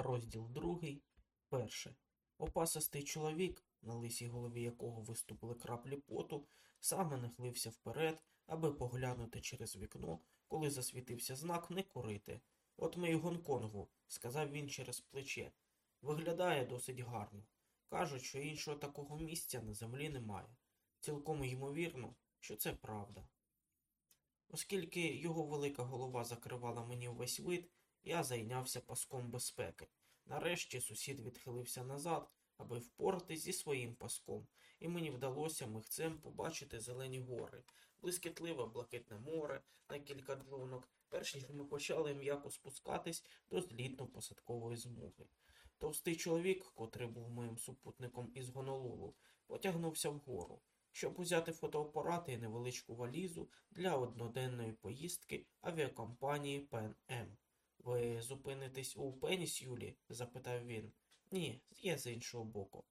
Розділ другий. Перше. Опасистий чоловік, на лисій голові якого виступили краплі поту, саме нахилився вперед, аби поглянути через вікно, коли засвітився знак не курити. От ми й Гонконгу, сказав він через плече. Виглядає досить гарно. Кажуть, що іншого такого місця на землі немає. Цілком ймовірно, що це правда. Оскільки його велика голова закривала мені увесь вид, я зайнявся паском безпеки. Нарешті сусід відхилився назад, аби впоратись зі своїм паском, і мені вдалося михцем побачити зелені гори, блискітливе блакитне море на кілька джонок, перш ніж ми почали м'яко спускатись до злітно-посадкової змоги. Товстий чоловік, котрий був моїм супутником із Гонолулу, потягнувся вгору, щоб узяти фотоапарати і невеличку валізу для одноденної поїздки авіакомпанії Пен М. Ви зупинитесь у Пеніс, Юлі? запитав він. Ні, є з іншого боку.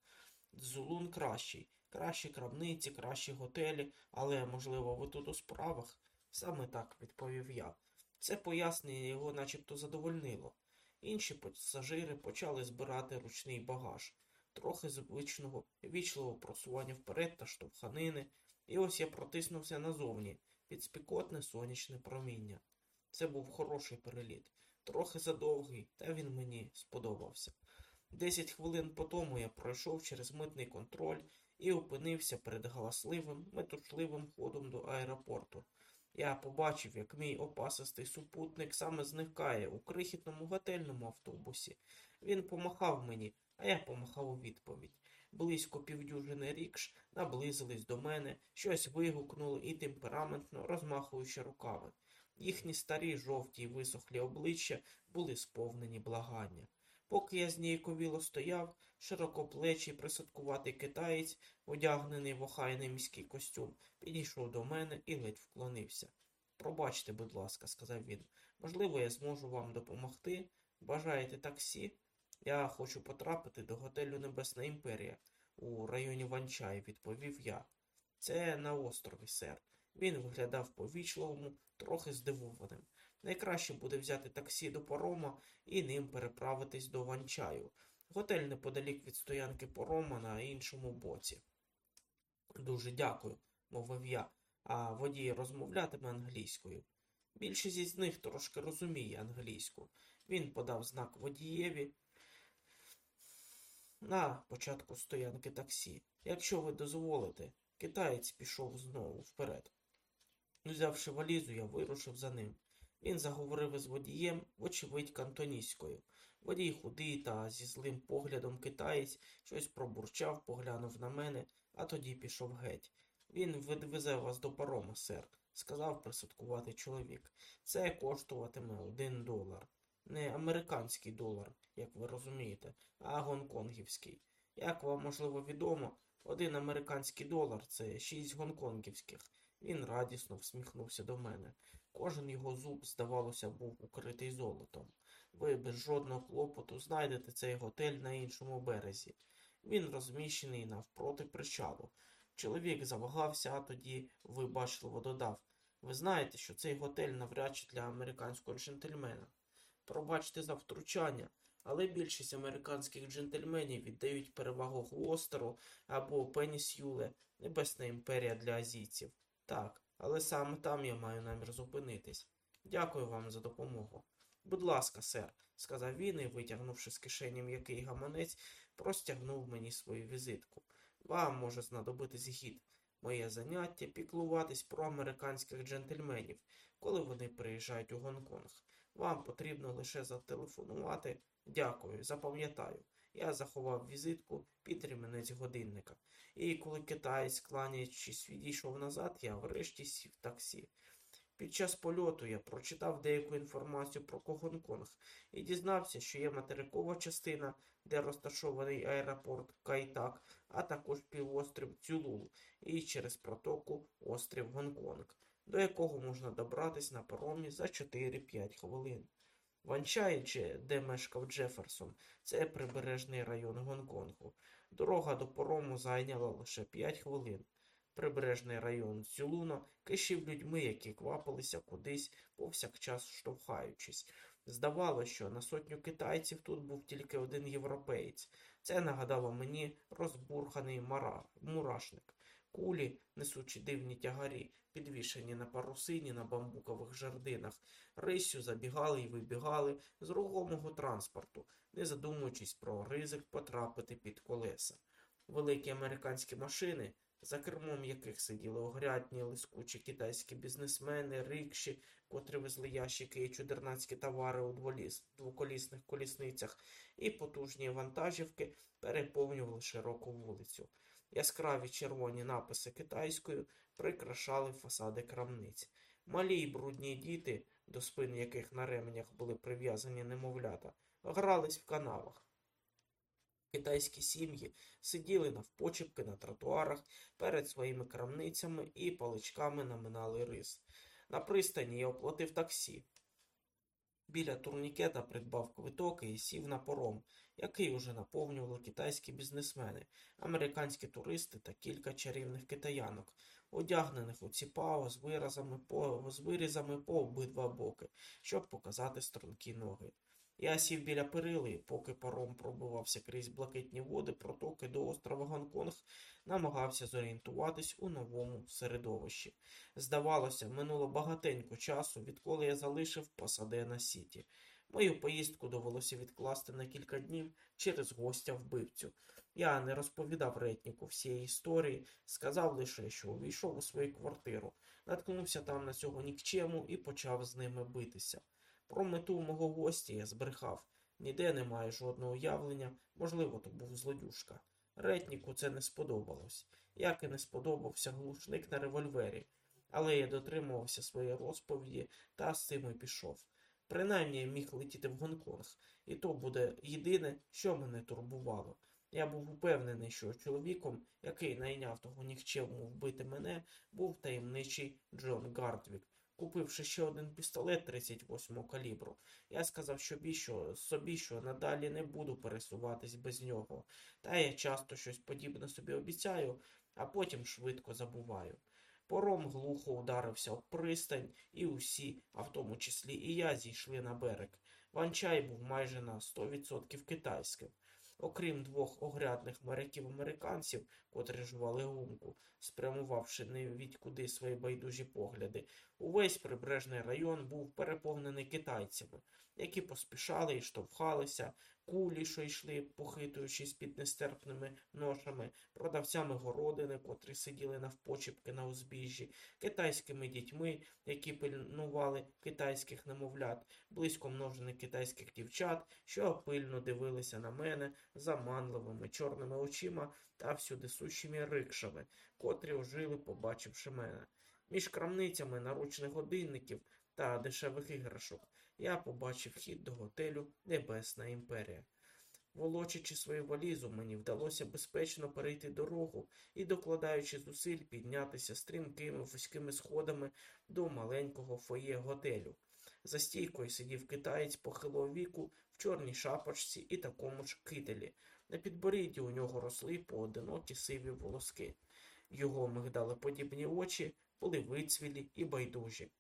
Дзулун кращий, кращі крамниці, кращі готелі, але, можливо, ви тут у справах? Саме так, відповів я. Це пояснення його начебто задовольнило. Інші пасажири почали збирати ручний багаж, трохи звичного вічливого просування вперед та штовханини, і ось я протиснувся назовні під спікотне сонячне проміння. Це був хороший переліт, трохи задовгий, та він мені сподобався. Десять хвилин по тому я пройшов через митний контроль і опинився перед галасливим, метушливим ходом до аеропорту. Я побачив, як мій опасистий супутник саме зникає у крихітному готельному автобусі. Він помахав мені, а я помахав у відповідь. Близько півдюжини рікш наблизились до мене, щось вигукнули і темпераментно розмахуючи руками. Їхні старі жовті й висохлі обличчя були сповнені благання. Поки я зніяковіло стояв, широкоплечий присадкуватий китаєць, одягнений в охайний міський костюм, підійшов до мене і ледь вклонився. Пробачте, будь ласка, сказав він. Можливо, я зможу вам допомогти. Бажаєте таксі? Я хочу потрапити до готелю Небесна Імперія у районі Ванчай, відповів я. Це на острові, сер. Він виглядав повічливому, трохи здивованим. Найкраще буде взяти таксі до парома і ним переправитись до Ванчаю. Готель неподалік від стоянки парома на іншому боці. Дуже дякую, мовив я, а водій розмовлятиме англійською. Більшість із них трошки розуміє англійську. Він подав знак водієві на початку стоянки таксі. Якщо ви дозволите, китаєць пішов знову вперед. Взявши валізу, я вирушив за ним. Він заговорив із водієм, вочевидь, кантонійською. Водій худий та зі злим поглядом китаєць щось пробурчав, поглянув на мене, а тоді пішов геть. Він відвезе вас до парома, сер, сказав присадкуватий чоловік. Це коштуватиме один долар. Не американський долар, як ви розумієте, а гонконгівський. Як вам можливо відомо, один американський долар це шість гонконгівських. Він радісно всміхнувся до мене. Кожен його зуб, здавалося, був укритий золотом. Ви без жодного клопоту знайдете цей готель на іншому березі. Він розміщений навпроти причалу. Чоловік завагався, а тоді вибачливо додав Ви знаєте, що цей готель навряд чи для американського джентльмена. Пробачте за втручання, але більшість американських джентльменів віддають перевагу Глостеру або Пенісюле, Небесна імперія для азійців. Так, але саме там я маю намір зупинитись. Дякую вам за допомогу. Будь ласка, сер, сказав він і, витягнувши з кишені м'який гаманець, простягнув мені свою візитку. Вам може знадобитись гід. Моє заняття піклуватись про американських джентльменів, коли вони приїжджають у Гонконг. Вам потрібно лише зателефонувати. Дякую, запам'ятаю. Я заховав візитку під ремінець годинника. І коли китаєць, кланяючись, відійшов назад, я врешті сів таксі. Під час польоту я прочитав деяку інформацію про Гонконг і дізнався, що є материкова частина, де розташований аеропорт Кайтак, а також півострів Цюлул і через протоку острів Гонконг, до якого можна добратись на паромі за 4-5 хвилин. Ванчай, де мешкав Джеферсон, це прибережний район Гонконгу. Дорога до порому зайняла лише 5 хвилин. Прибережний район Цюлуна кишів людьми, які квапилися кудись, повсякчас штовхаючись. Здавалося, що на сотню китайців тут був тільки один європеєць. Це нагадало мені розбурханий мурашник. Кулі, несучи дивні тягарі, підвішені на парусині на бамбукових жердинах, риссю забігали і вибігали з рухомого транспорту, не задумуючись про ризик потрапити під колеса. Великі американські машини, за кермом яких сиділи огрядні, лискучі китайські бізнесмени, рикші, котрі везли ящики і чудернацькі товари у двоколісних колісницях, і потужні вантажівки переповнювали широку вулицю. Яскраві червоні написи китайською прикрашали фасади крамниць. Малі й брудні діти, до спин яких на ременях були прив'язані немовлята, грались в канавах. Китайські сім'ї сиділи навпочепки на тротуарах перед своїми крамницями і паличками наминали рис. На пристані я оплатив таксі. Біля турнікета придбав квиток і сів на пором, який уже наповнювали китайські бізнесмени, американські туристи та кілька чарівних китаянок, одягнених у ціпао з з вирізами по обидва боки, щоб показати стрункі ноги. Я сів біля перили, поки паром пробивався крізь блакитні води протоки до острова Гонконг, намагався зорієнтуватись у новому середовищі. Здавалося, минуло багатенько часу, відколи я залишив Пасадена Сіті. Мою поїздку довелося відкласти на кілька днів через гостя вбивцю. Я не розповідав ретніку всієї історії, сказав лише, що увійшов у свою квартиру, наткнувся там на цього нікчему і почав з ними битися. Про мету мого гостя я збрехав. Ніде немає жодного уявлення, можливо, то був злодюшка. Ретніку це не сподобалось, як і не сподобався глушник на револьвері, але я дотримувався своєї розповіді та з цим і пішов. Принаймні я міг летіти в Гонконг, і то буде єдине, що мене турбувало. Я був упевнений, що чоловіком, який найняв того нікчему вбити мене, був таємничий Джон Гардвік. Купивши ще один пістолет 38-го калібру, я сказав що собі, що надалі не буду пересуватись без нього. Та я часто щось подібне собі обіцяю, а потім швидко забуваю. Пором глухо ударився об пристань, і усі, а в тому числі і я, зійшли на берег. Ванчай був майже на 100% китайським. Окрім двох огрядних моряків-американців, котрі жували гумку, спрямувавши невідкуди свої байдужі погляди, увесь прибережний район був переповнений китайцями, які поспішали і штовхалися, кулі, що йшли, похитуючись під нестерпними ношами, продавцями городини, котрі сиділи навпочіпки на узбіжжі, китайськими дітьми, які пильнували китайських немовлят, близько множених китайських дівчат, що пильно дивилися на мене заманливими чорними очима та всюди сущими рикшами, котрі ожили, побачивши мене. Між крамницями наручних годинників та дешевих іграшок я побачив хід до готелю Небесна імперія. Волочачи свою валізу, мені вдалося безпечно перейти дорогу і, докладаючи зусиль, піднятися стрімкими вузькими сходами до маленького фоє готелю. За стійкою сидів китаєць похилого віку в чорній шапочці і такому ж кителі. На підборідді у нього росли поодинокі сиві волоски. Його мигдалеподібні очі були вицвілі і байдужі.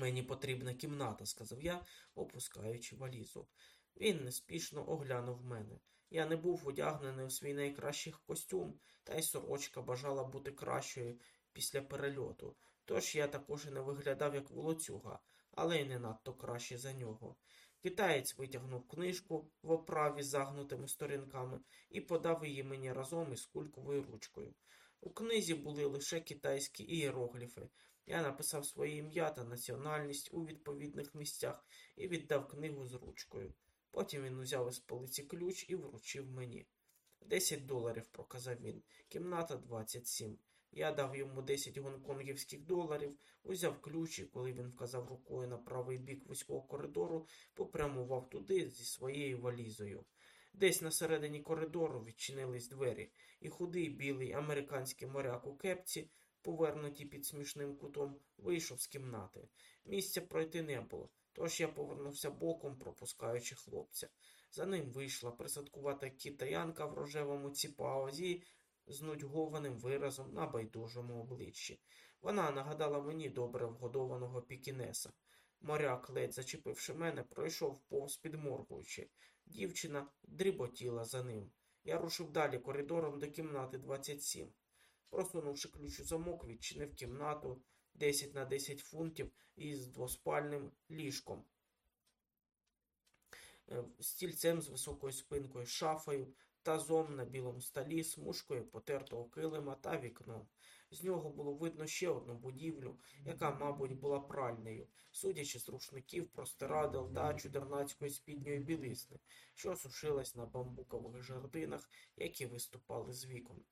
Мені потрібна кімната, сказав я, опускаючи валізу. Він неспішно оглянув мене. Я не був одягнений у свій найкращий костюм, та й сорочка бажала бути кращою після перельоту. Тож я також і не виглядав як волоцюга, але й не надто краще за нього. Китаєць витягнув книжку в оправі з загнутими сторінками і подав її мені разом із кульковою ручкою. У книзі були лише китайські ієрогліфи. Я написав своє ім'я та національність у відповідних місцях і віддав книгу з ручкою. Потім він узяв із полиці ключ і вручив мені. Десять доларів, проказав він, кімната 27. Я дав йому 10 гонконгівських доларів, узяв ключ і, коли він вказав рукою на правий бік вузького коридору, попрямував туди зі своєю валізою. Десь на середині коридору відчинились двері, і худий білий американський моряк у кепці, повернутий під смішним кутом, вийшов з кімнати. Місця пройти не було, тож я повернувся боком, пропускаючи хлопця. За ним вийшла присадкувата китаянка в рожевому ціпаозі з нудьгованим виразом на байдужому обличчі. Вона нагадала мені добре вгодованого пікінеса. Моряк, ледь зачепивши мене, пройшов повз підморгуючи. Дівчина дріботіла за ним. Я рушив далі коридором до кімнати 27. Просунувши ключ у замок, відчинив кімнату 10 на 10 фунтів із двоспальним ліжком, Е, стільцем з високою спинкою, шафою, тазом на білому столі, смужкою потертого килима та вікном. З нього було видно ще одну будівлю, яка, мабуть, була пральнею, судячи з рушників, простирадел та чудернацької спідньої білизни, що сушилась на бамбукових жердинах, які виступали з вікон.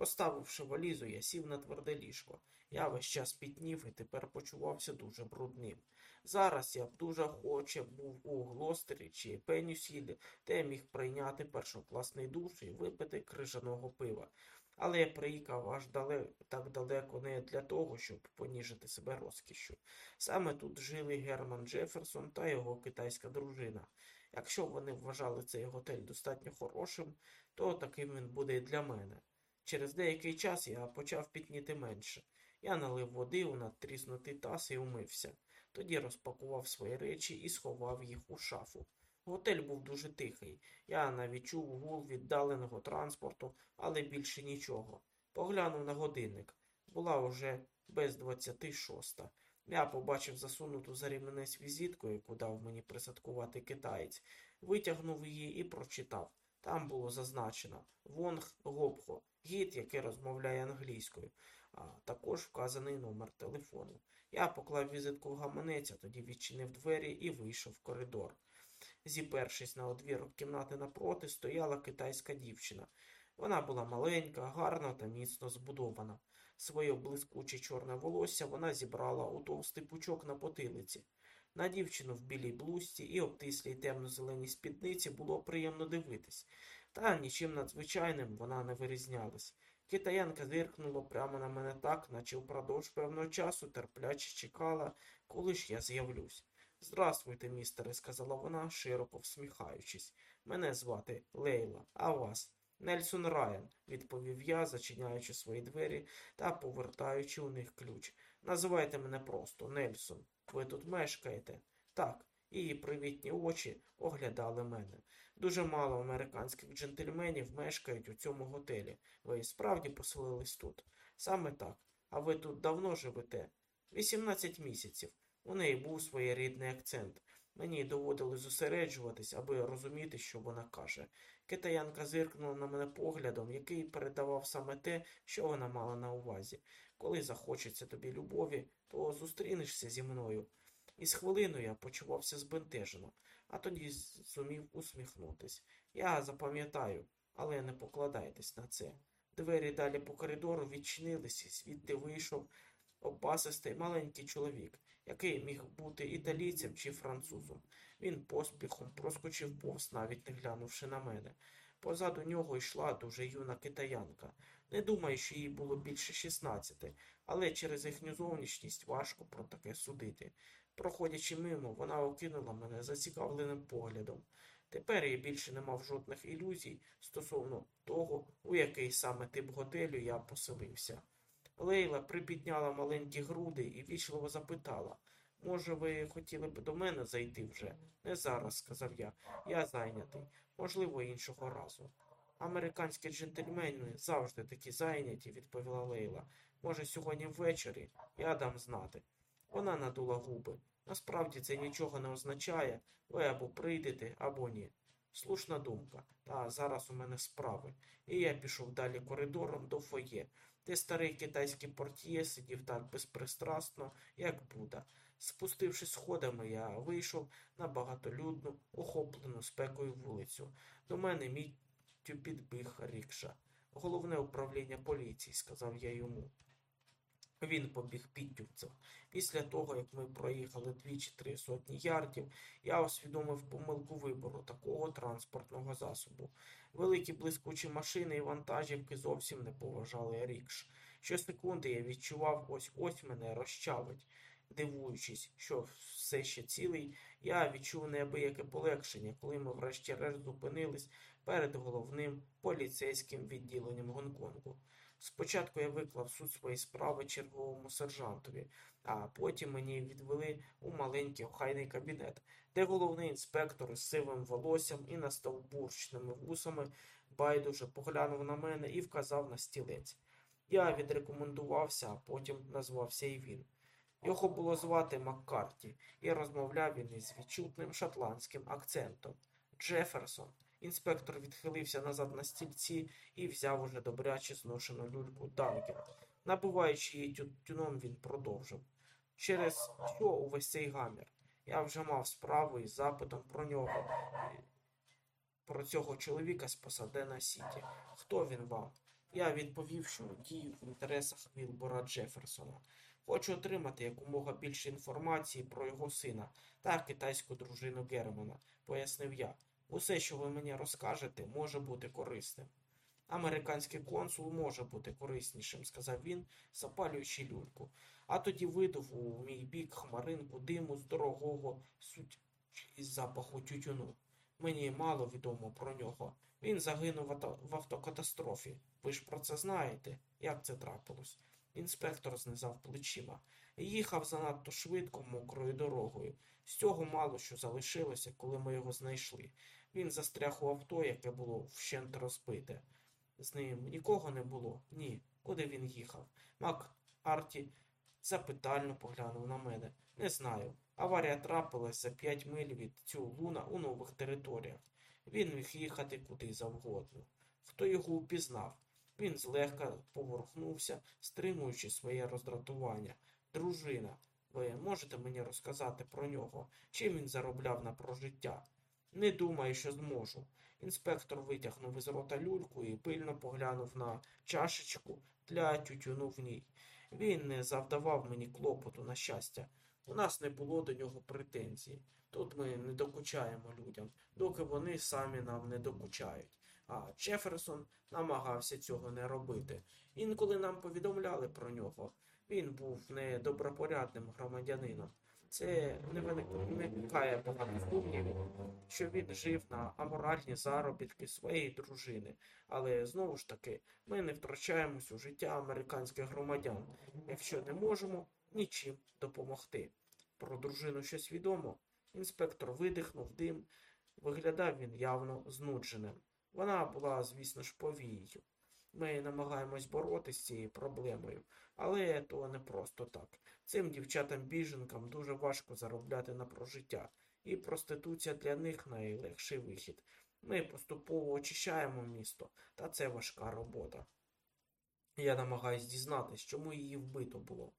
Поставивши валізу, я сів на тверде ліжко. Я весь час пітнів і тепер почувався дуже брудним. Зараз я б дуже охоче був у Глостері чи Пенюсілі, де міг прийняти першокласний душ і випити крижаного пива. Але я приїхав аж дале... так далеко не для того, щоб поніжити себе розкішшю. Саме тут жили Герман Джеферсон та його китайська дружина. Якщо вони вважали цей готель достатньо хорошим, то таким він буде і для мене. Через деякий час я почав пітніти менше. Я налив води у надтріснутий таз і умився. Тоді розпакував свої речі і сховав їх у шафу. Готель був дуже тихий. Я навіть чув гул віддаленого транспорту, але більше нічого. Поглянув на годинник. Була уже без двадцяти шоста. Я побачив засунуту за ремінець візитку, яку дав мені присадкувати китаєць, витягнув її і прочитав. Там було зазначено Вонг Гобхо, гід, який розмовляє англійською, а також вказаний номер телефону. Я поклав візитку в гаманець, а тоді відчинив двері і вийшов в коридор. Зіпершись на одвірок кімнати напроти, стояла китайська дівчина. Вона була маленька, гарна та міцно збудована. Своє блискуче чорне волосся вона зібрала у товстий пучок на потилиці. На дівчину в білій блузці і обтислій темно-зеленій спідниці було приємно дивитись, та нічим надзвичайним вона не вирізнялась. Китаянка зиркнула прямо на мене так, наче впродовж певного часу терпляче чекала, коли ж я з'явлюсь. Здравствуйте, містере, сказала вона, широко всміхаючись. Мене звати Лейла, а вас? Нельсон Райан, відповів я, зачиняючи свої двері та повертаючи у них ключ. Називайте мене просто Нельсон. Ви тут мешкаєте? Так, її привітні очі оглядали мене. Дуже мало американських джентльменів мешкають у цьому готелі. Ви і справді поселились тут? Саме так. А ви тут давно живете? 18 місяців. У неї був своєрідний акцент. Мені доводилось зосереджуватись, аби розуміти, що вона каже. Китаянка зиркнула на мене поглядом, який передавав саме те, що вона мала на увазі. Коли захочеться тобі любові, то зустрінешся зі мною. І з хвилиною я почувався збентежено, а тоді зумів усміхнутись. Я запам'ятаю, але не покладайтесь на це. Двері далі по коридору відчинились, і звідти вийшов опасистий маленький чоловік, який міг бути італійцем чи французом. Він поспіхом проскочив повз, навіть не глянувши на мене. Позаду нього йшла дуже юна китаянка. Не думаю, що їй було більше 16, але через їхню зовнішність важко про таке судити. Проходячи мимо, вона окинула мене зацікавленим поглядом. Тепер я більше не мав жодних ілюзій стосовно того, у який саме тип готелю я поселився. Лейла припідняла маленькі груди і вічливо запитала Може, ви хотіли б до мене зайти вже? Не зараз, сказав я. Я зайнятий, можливо, іншого разу. Американські джентльмени завжди такі зайняті, відповіла Лейла. Може, сьогодні ввечері я дам знати. Вона надула губи. Насправді це нічого не означає. Ви або прийдете, або ні. Слушна думка. Та зараз у мене справи. І я пішов далі коридором до фоє, де старий китайський портьє сидів так безпристрасно, як Буда. Спустившись сходами, я вийшов на багатолюдну, охоплену спекою вулицю. До мене міттю підбіг рікша. Головне управління поліції, сказав я йому. Він побіг підтюпцем. Після того, як ми проїхали дві чи три сотні ярдів, я усвідомив помилку вибору такого транспортного засобу. Великі блискучі машини і вантажівки зовсім не поважали рікш. Щосекунди я відчував ось ось мене розчавить. Дивуючись, що все ще цілий, я відчув неабияке полегшення, коли ми врешті-решт зупинились перед головним поліцейським відділенням Гонконгу. Спочатку я виклав суть своєї справи черговому сержантові, а потім мені відвели у маленький охайний кабінет, де головний інспектор з сивим волоссям і настовбурчними вусами байдуже поглянув на мене і вказав на стілець. Я відрекомендувався, а потім назвався і він. Його було звати Маккарті, і розмовляв він із відчутним шотландським акцентом. Джеферсон. Інспектор відхилився назад на стільці і взяв уже добряче зношену люльку Данкін. Набуваючи її тютюном, він продовжив. Через що увесь цей гамір? Я вже мав справу із запитом про нього, про цього чоловіка з Посадена Сіті. Хто він вам? Я відповів, що дію в інтересах Вілбора Джеферсона. Хочу отримати якомога більше інформації про його сина та китайську дружину Германа, пояснив я. Усе, що ви мені розкажете, може бути корисним. Американський консул може бути кориснішим, сказав він, запалюючи люльку. А тоді видав у мій бік хмаринку диму з дорогого суть із запаху тютюну. Мені мало відомо про нього. Він загинув в автокатастрофі. Ви ж про це знаєте, як це трапилось? Інспектор знизав плечима. Їхав занадто швидко мокрою дорогою. З цього мало що залишилося, коли ми його знайшли. Він застряг у авто, яке було вщент розбите. З ним нікого не було? Ні. Куди він їхав? Мак Арті запитально поглянув на мене. Не знаю. Аварія трапилась за п'ять миль від Цюлуна у нових територіях. Він міг їхати куди завгодно. Хто його упізнав? Він злегка поворухнувся, стримуючи своє роздратування. Дружина, ви можете мені розказати про нього, чим він заробляв на прожиття? Не думаю, що зможу. Інспектор витягнув із рота люльку і пильно поглянув на чашечку для тютюну в ній. Він не завдавав мені клопоту, на щастя. У нас не було до нього претензій. Тут ми не докучаємо людям, доки вони самі нам не докучають. А Джеферсон намагався цього не робити. Інколи нам повідомляли про нього. Він був недобропорядним громадянином. Це не виникає багато сумнівів, що він жив на аморальні заробітки своєї дружини. Але знову ж таки, ми не втрачаємось у життя американських громадян, якщо не можемо нічим допомогти. Про дружину щось відомо. Інспектор видихнув дим, виглядав він явно знудженим. Вона була, звісно ж, повією. Ми намагаємось боротися з цією проблемою, але то не просто так. Цим дівчатам-біженкам дуже важко заробляти на прожиття, і проституція для них найлегший вихід. Ми поступово очищаємо місто, та це важка робота. Я намагаюсь дізнатись, чому її вбито було.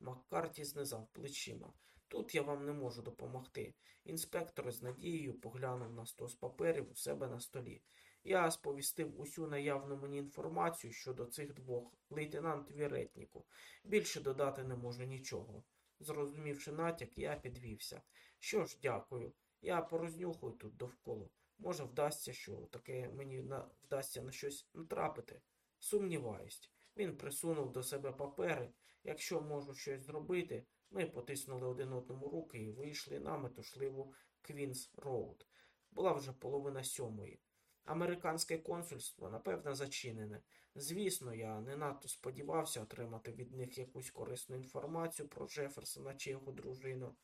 Маккарті знизав плечима. Тут я вам не можу допомогти. Інспектор з надією поглянув на стос паперів у себе на столі. Я сповістив усю наявну мені інформацію щодо цих двох лейтенантові ретніку. Більше додати не можу нічого. Зрозумівши натяк, я підвівся. Що ж, дякую. Я порознюхаю тут довкола. Може, вдасться, що таке мені на... вдасться на щось натрапити. Сумніваюсь. Він присунув до себе папери. Якщо можу щось зробити, ми потиснули один одному руки і вийшли на метушливу Квінс Роуд. Була вже половина сьомої. Американське консульство, напевно, зачинене. Звісно, я не надто сподівався отримати від них якусь корисну інформацію про Джеферсона чи його дружину.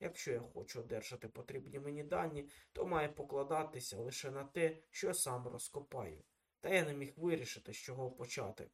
Якщо я хочу одержати потрібні мені дані, то маю покладатися лише на те, що сам розкопаю. Та я не міг вирішити, з чого почати.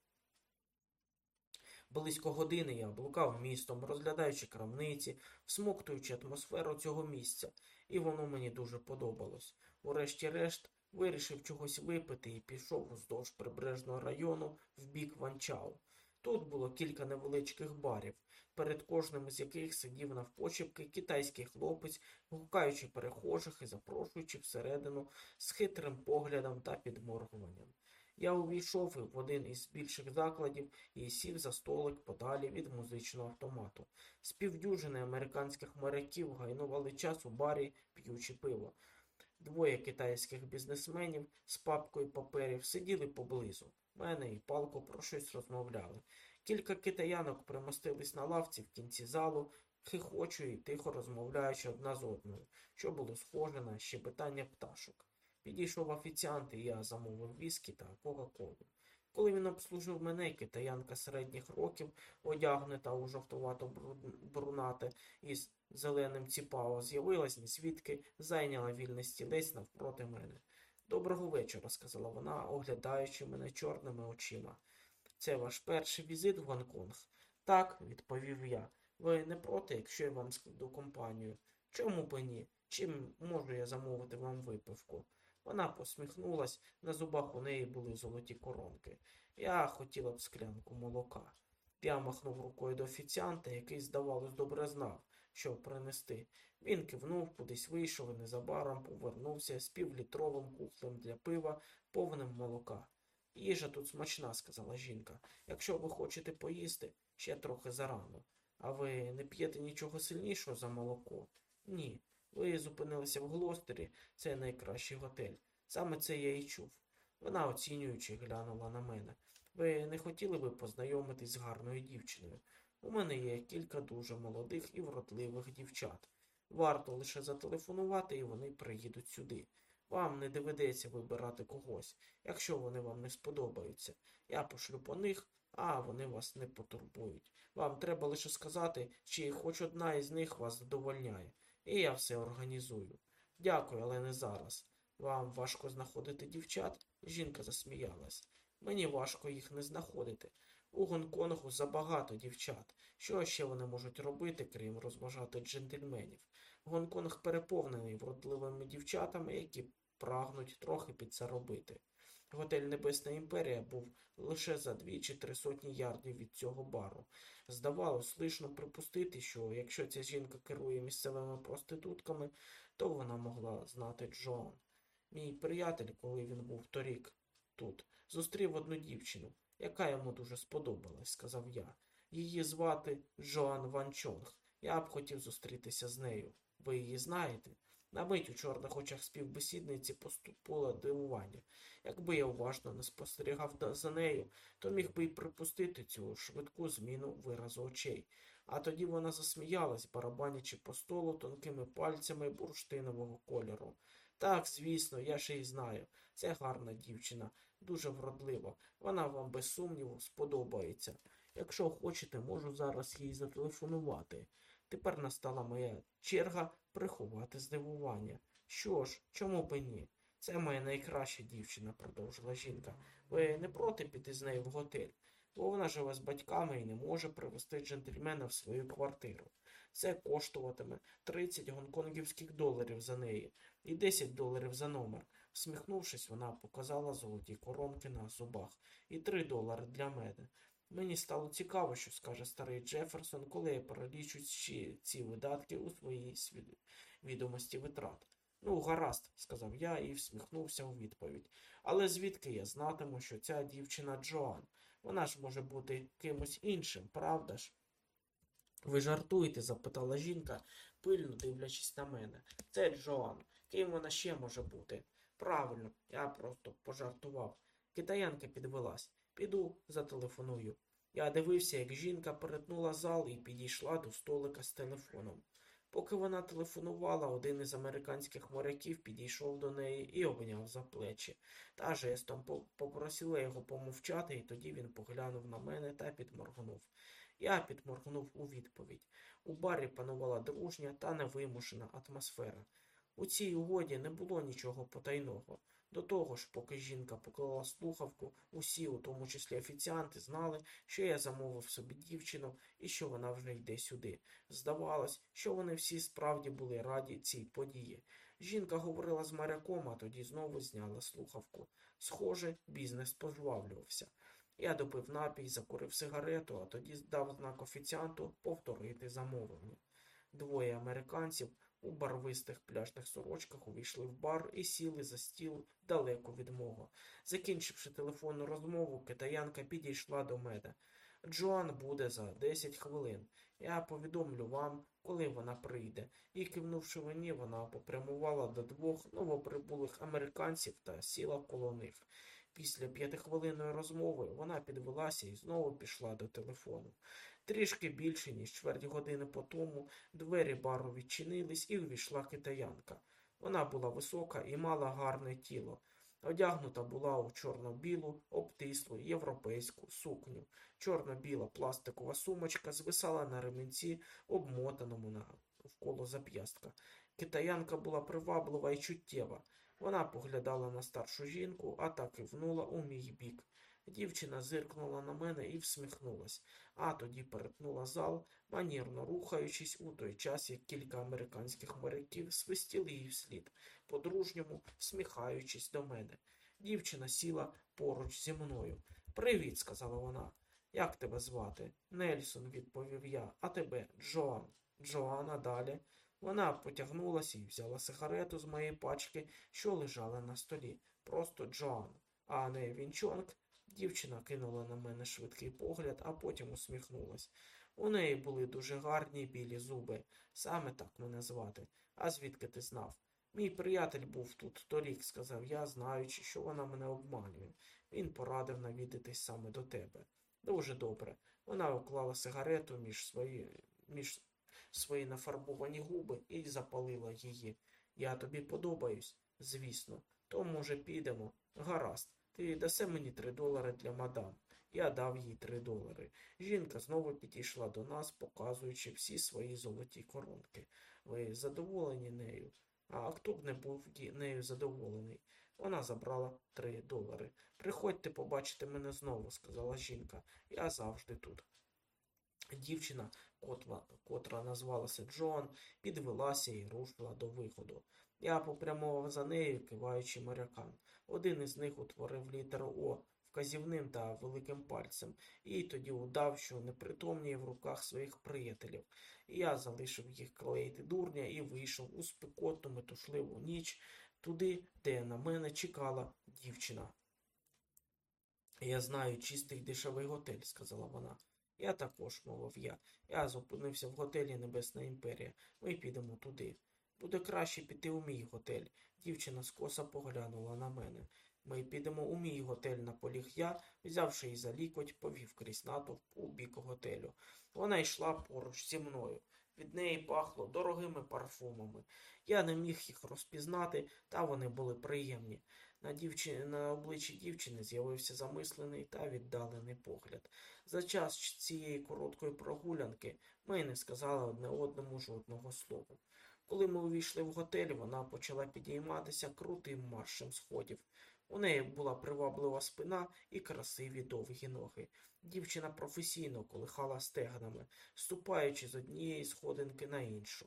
Близько години я блукав містом, розглядаючи крамниці, всмоктуючи атмосферу цього місця, і воно мені дуже подобалось. Урешті-решт, вирішив чогось випити і пішов уздовж прибережного району в бік Ванчау. Тут було кілька невеличких барів, перед кожним з яких сидів навпочепки китайський хлопець, гукаючи перехожих і запрошуючи всередину з хитрим поглядом та підморгуванням. Я увійшов в один із більших закладів і сів за столик подалі від музичного автомату. З півдюжини американських моряків гайнували час у барі, п'ючи пиво. Двоє китайських бізнесменів з папкою паперів сиділи поблизу. Мене і палко про щось розмовляли. Кілька китаянок примостились на лавці в кінці залу, хихочу і тихо розмовляючи одна з одною, що було схоже на щебетання пташок. Підійшов офіціант, і я замовив віскі та кока-колу. Коли він обслужив мене, китаянка середніх років, одягнута у жовтувато брунате із зеленим ціпао, з'явилась ні звідки, зайняла вільний стілець навпроти мене. Доброго вечора, сказала вона, оглядаючи мене чорними очима. Це ваш перший візит в Гонконг? Так, відповів я. Ви не проти, якщо я вам складу компанію? Чому б ні? Чим можу я замовити вам випивку? Вона посміхнулась, на зубах у неї були золоті коронки. Я хотіла б склянку молока. Я махнув рукою до офіціанта, який, здавалось, добре знав, що принести. Він кивнув, кудись вийшов і незабаром повернувся з півлітровим кухлем для пива, повним молока. Їжа тут смачна, сказала жінка. Якщо ви хочете поїсти, ще трохи зарано. А ви не п'єте нічого сильнішого за молоко? Ні. Ви зупинилися в Глостері, це найкращий готель. Саме це я і чув. Вона, оцінюючи, глянула на мене. Ви не хотіли би познайомитись з гарною дівчиною? У мене є кілька дуже молодих і вродливих дівчат. Варто лише зателефонувати, і вони приїдуть сюди. Вам не доведеться вибирати когось, якщо вони вам не сподобаються. Я пошлю по них, а вони вас не потурбують. Вам треба лише сказати, чи хоч одна із них вас задовольняє, і я все організую. Дякую, але не зараз. Вам важко знаходити дівчат? Жінка засміялась. Мені важко їх не знаходити. У Гонконгу забагато дівчат. Що ще вони можуть робити, крім розважати джентльменів? Гонконг переповнений вродливими дівчатами, які прагнуть трохи підзаробити. Готель Небесна Імперія був лише за дві чи три сотні ярдів від цього бару. Здавалось, лишно припустити, що якщо ця жінка керує місцевими проститутками, то вона могла знати Джоан. Мій приятель, коли він був торік тут, зустрів одну дівчину, яка йому дуже сподобалась, сказав я. Її звати Джоан Ван Чонг. Я б хотів зустрітися з нею. Ви її знаєте? На мить у чорних очах співбесідниці поступило дивування. Якби я уважно не спостерігав за нею, то міг би й припустити цю швидку зміну виразу очей. А тоді вона засміялась, барабанячи по столу тонкими пальцями бурштинового кольору. Так, звісно, я ще й знаю. Це гарна дівчина, дуже вродлива. Вона вам, без сумніву, сподобається. Якщо хочете, можу зараз їй зателефонувати. Тепер настала моя черга приховати здивування. Що ж, чому б ні? Це моя найкраща дівчина, продовжила жінка. Ви не проти піти з нею в готель, бо вона живе з батьками і не може привезти джентльмена в свою квартиру. Це коштуватиме 30 гонконгівських доларів за неї і 10 доларів за номер. Всміхнувшись, вона показала золоті коронки на зубах і 3 долари для мене. Мені стало цікаво, що скаже старий Джеферсон, коли я перелічу ці видатки у своїй відомості витрат. Ну, гаразд, сказав я і всміхнувся у відповідь. Але звідки я знатиму, що ця дівчина Джоан? Вона ж може бути кимось іншим, правда ж? Ви жартуєте? запитала жінка, пильно дивлячись на мене. Це Джоан. Ким вона ще може бути? Правильно, я просто пожартував. Китаянка підвелась. Піду, зателефоную. Я дивився, як жінка перетнула зал і підійшла до столика з телефоном. Поки вона телефонувала, один із американських моряків підійшов до неї і обняв за плечі. Та жестом попросила його помовчати, і тоді він поглянув на мене та підморгнув. Я підморгнув у відповідь. У барі панувала дружня та невимушена атмосфера. У цій угоді не було нічого потайного. До того ж, поки жінка поклала слухавку, усі, у тому числі офіціанти, знали, що я замовив собі дівчину і що вона вже йде сюди. Здавалось, що вони всі справді були раді цій події. Жінка говорила з моряком, а тоді знову зняла слухавку. Схоже, бізнес пожвавлювався. Я допив напій, закурив сигарету, а тоді дав знак офіціанту повторити замовлення. Двоє американців у барвистих пляжних сорочках увійшли в бар і сіли за стіл далеко від мого. Закінчивши телефонну розмову, китаянка підійшла до мене. Джоан буде за 10 хвилин. Я повідомлю вам, коли вона прийде. І, кивнувши мені, вона попрямувала до двох новоприбулих американців та сіла коло них. Після п'ятихвилинної розмови вона підвелася і знову пішла до телефону. Трішки більше, ніж чверть години по тому, двері бару відчинились і увійшла китаянка. Вона була висока і мала гарне тіло. Одягнута була у чорно-білу, обтислу європейську сукню. Чорно-біла пластикова сумочка звисала на ремінці, обмотаному навколо зап'ястка. Китаянка була приваблива і чуттєва. Вона поглядала на старшу жінку, а та кивнула у мій бік. Дівчина зиркнула на мене і всміхнулась, а тоді перетнула зал, манірно рухаючись у той час, як кілька американських моряків свистіли їй вслід, по-дружньому всміхаючись до мене. Дівчина сіла поруч зі мною. Привіт, сказала вона. Як тебе звати? Нельсон, відповів я, а тебе Джоан. Джоанна далі. Вона потягнулася і взяла сигарету з моєї пачки, що лежала на столі. Просто Джоан. А не Вінчонг. Дівчина кинула на мене швидкий погляд, а потім усміхнулась. У неї були дуже гарні білі зуби. Саме так мене звати. А звідки ти знав? Мій приятель був тут торік, сказав я, знаючи, що вона мене обманює. Він порадив навідатись саме до тебе. Дуже добре. Вона уклала сигарету між свої, між свої нафарбовані губи і запалила її. Я тобі подобаюсь, звісно. То, може, підемо. Гаразд. Ти даси мені три долари для мадам. Я дав їй три долари. Жінка знову підійшла до нас, показуючи всі свої золоті коронки. Ви задоволені нею? А хто б не був нею задоволений? Вона забрала три долари. Приходьте побачити мене знову, сказала жінка. Я завжди тут. Дівчина, котла, котра назвалася Джоан, підвелася і рушила до виходу. Я попрямував за нею, киваючи морякам. Один із них утворив літеру О вказівним та великим пальцем, і тоді удав, що непритомніє в руках своїх приятелів. Я залишив їх клеїти дурня і вийшов у спекотну метушливу ніч туди, де на мене чекала дівчина. Я знаю чистий дешевий готель, сказала вона. Я також, мовив я. Я зупинився в готелі Небесна імперія. Ми підемо туди. Буде краще піти у мій готель. Дівчина скоса поглянула на мене. Ми підемо у мій готель наполіг я, взявши її за лікоть, повів крізь натовп у бік готелю. Вона йшла поруч зі мною. Від неї пахло дорогими парфумами. Я не міг їх розпізнати, та вони були приємні. На, дівчині, на обличчі дівчини з'явився замислений та віддалений погляд. За час цієї короткої прогулянки ми не сказали одне одному жодного слова. Коли ми увійшли в готель, вона почала підійматися крутим маршем сходів. У неї була приваблива спина і красиві довгі ноги. Дівчина професійно колихала стегнами, ступаючи з однієї сходинки на іншу.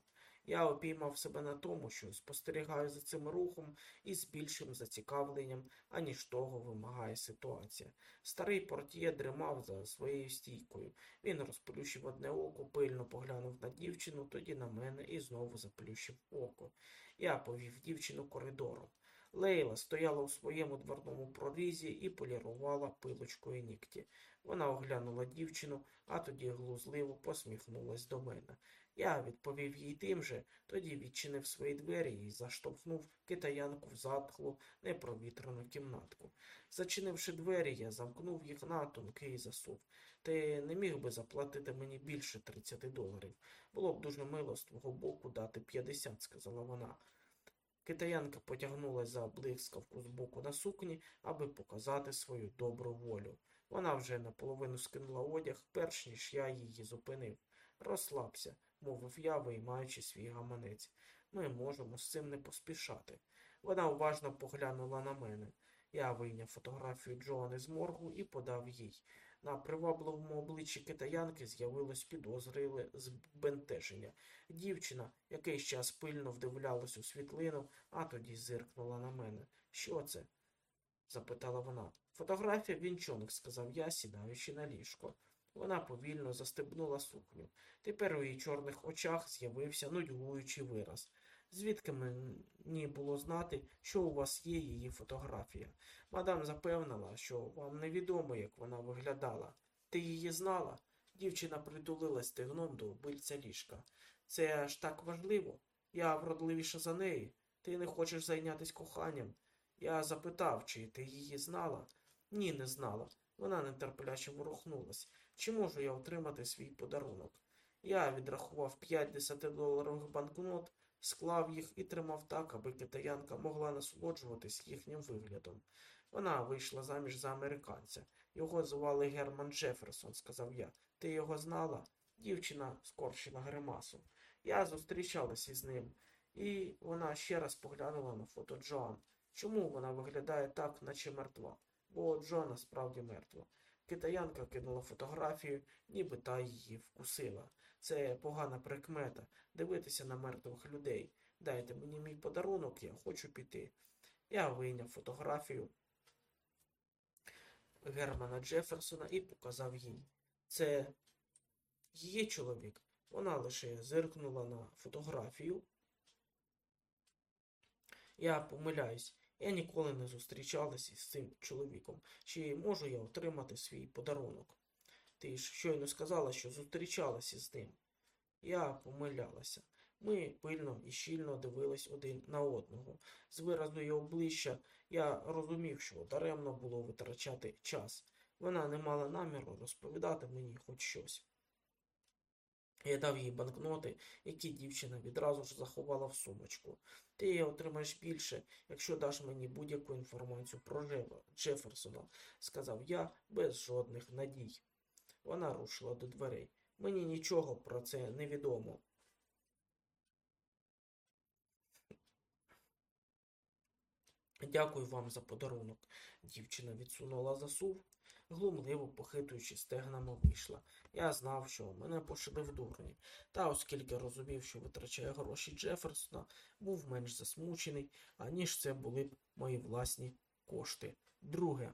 Я обіймав себе на тому, що спостерігаю за цим рухом із більшим зацікавленням, аніж того вимагає ситуація. Старий портьє дримав за своєю стійкою. Він розплющив одне око, пильно поглянув на дівчину, тоді на мене і знову заплющив око. Я повів дівчину коридором. Лейла стояла у своєму дверному прорізі і полірувала пилочкою нігті. Вона оглянула дівчину, а тоді глузливо посміхнулась до мене. Я відповів їй тим же, тоді відчинив свої двері і заштовхнув китаянку в затхлу, непровітрену кімнатку. Зачинивши двері, я замкнув їх на тонкий засув. Ти не міг би заплатити мені більше 30 доларів. Було б дуже мило з твого боку дати 50, сказала вона. Китаянка потягнулась за блискавку з боку на сукні, аби показати свою добру волю. Вона вже наполовину скинула одяг, перш ніж я її зупинив. Розслабся, мовив я, виймаючи свій гаманець. Ми можемо з цим не поспішати. Вона уважно поглянула на мене. Я вийняв фотографію Джоани з моргу і подав їй. На привабливому обличчі китаянки з'явилось підозріле збентеження. Дівчина якийсь час пильно вдивлялась у світлину, а тоді зиркнула на мене. Що це? запитала вона. Фотографія Вінчонг, сказав я, сідаючи на ліжко. Вона повільно застебнула сукню. Тепер у її чорних очах з'явився нудьгуючий вираз. Звідки мені було знати, що у вас є її фотографія? Мадам запевнила, що вам невідомо, як вона виглядала. Ти її знала? Дівчина притулилась стегном до бильця ліжка. Це аж так важливо. Я вродливіша за неї. Ти не хочеш зайнятися коханням. Я запитав, чи ти її знала? Ні, не знала. Вона нетерпляче ворухнулась. Чи можу я отримати свій подарунок? Я відрахував п'ять десятидоларових банкнот склав їх і тримав так, аби китаянка могла насолоджуватись їхнім виглядом. Вона вийшла заміж за американця. Його звали Герман Джеферсон, сказав я. Ти його знала? Дівчина скорчила гримасу. Я зустрічалася з ним, і вона ще раз поглянула на фото Джоан. Чому вона виглядає так, наче мертва? Бо Джоан справді мертва. Китаянка кинула фотографію, ніби та її вкусила. Це погана прикмета дивитися на мертвих людей. Дайте мені мій подарунок, я хочу піти. Я вийняв фотографію Германа Джеферсона і показав їй. Це її чоловік. Вона лише зиркнула на фотографію. Я помиляюсь, я ніколи не зустрічалася з цим чоловіком. Чи можу я отримати свій подарунок? Ти ж щойно сказала, що зустрічалася з ним. Я помилялася. Ми пильно і щільно дивились один на одного. З виразу обличчя я розумів, що даремно було витрачати час. Вона не мала наміру розповідати мені хоч щось. Я дав їй банкноти, які дівчина відразу ж заховала в сумочку. Ти отримаєш більше, якщо даш мені будь-яку інформацію про Джеф- Джеферсона, сказав я без жодних надій. Вона рушила до дверей. Мені нічого про це не відомо. Дякую вам за подарунок. Дівчина відсунула засув, глумливо похитуючи стегнами вийшла. Я знав, що мене пошили в дурні, та оскільки розумів, що витрачає гроші Джеферсона, був менш засмучений, аніж це були б мої власні кошти. Друге.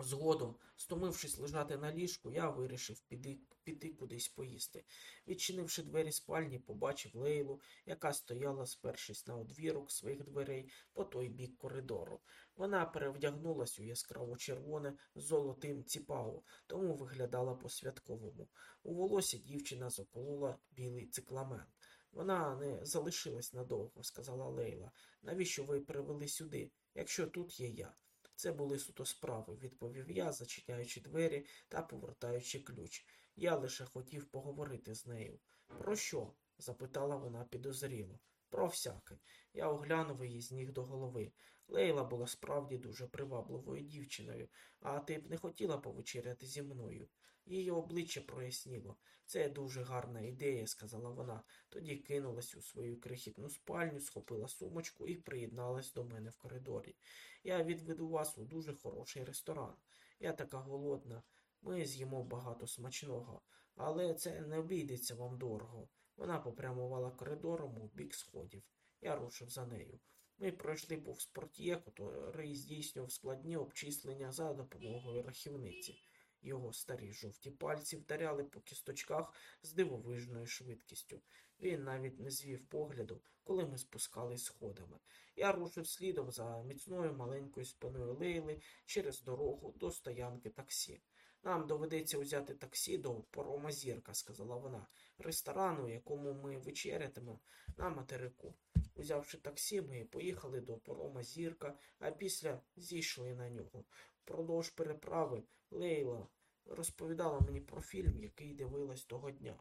Згодом, стомившись лежати на ліжку, я вирішив піти, піти кудись поїсти. Відчинивши двері спальні, побачив Лейлу, яка стояла, спершись на одвірок своїх дверей по той бік коридору. Вона перевдягнулась у яскраво червоне золотим ціпао, тому виглядала по-святковому. У волосі дівчина заколола білий цикламен. Вона не залишилась надовго, сказала Лейла. Навіщо ви привели сюди, якщо тут є я? Це були суто справи, відповів я, зачиняючи двері та повертаючи ключ. Я лише хотів поговорити з нею. Про що? запитала вона підозріло. Про всяке. Я оглянув її з ніг до голови. Лейла була справді дуже привабливою дівчиною, а ти б не хотіла повечеряти зі мною. Її обличчя проясніло. Це дуже гарна ідея, сказала вона. Тоді кинулась у свою крихітну спальню, схопила сумочку і приєдналась до мене в коридорі. Я відведу вас у дуже хороший ресторан. Я така голодна. Ми з'їмо багато смачного, але це не обійдеться вам дорого. Вона попрямувала коридором у бік сходів. Я рушив за нею. Ми пройшли повз портьє, котрий здійснював складні обчислення за допомогою рахівниці. Його старі жовті пальці вдаряли по кісточках з дивовижною швидкістю. Він навіть не звів погляду, коли ми спускались сходами. Я рушив слідом за міцною маленькою спиною Лейли через дорогу до стоянки таксі. Нам доведеться взяти таксі до порома зірка, сказала вона, ресторану, якому ми вечерятимемо на материку. Узявши таксі, ми поїхали до порома зірка, а після зійшли на нього. Впродовж переправи Лейла розповідала мені про фільм, який дивилась того дня.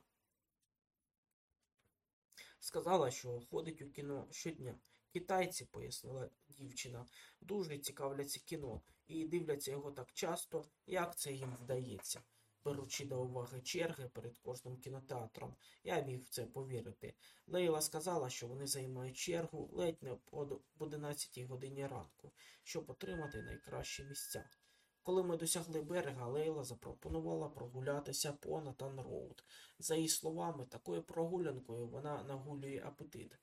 Сказала, що ходить у кіно щодня. Китайці, пояснила дівчина, дуже цікавляться кіно і дивляться його так часто, як це їм вдається. Беручи до уваги черги перед кожним кінотеатром, я міг в це повірити. Лейла сказала, що вони займають чергу ледь не об 11 годині ранку, щоб отримати найкращі місця. Коли ми досягли берега, Лейла запропонувала прогулятися по Натан Роуд. За її словами, такою прогулянкою вона нагулює апетит.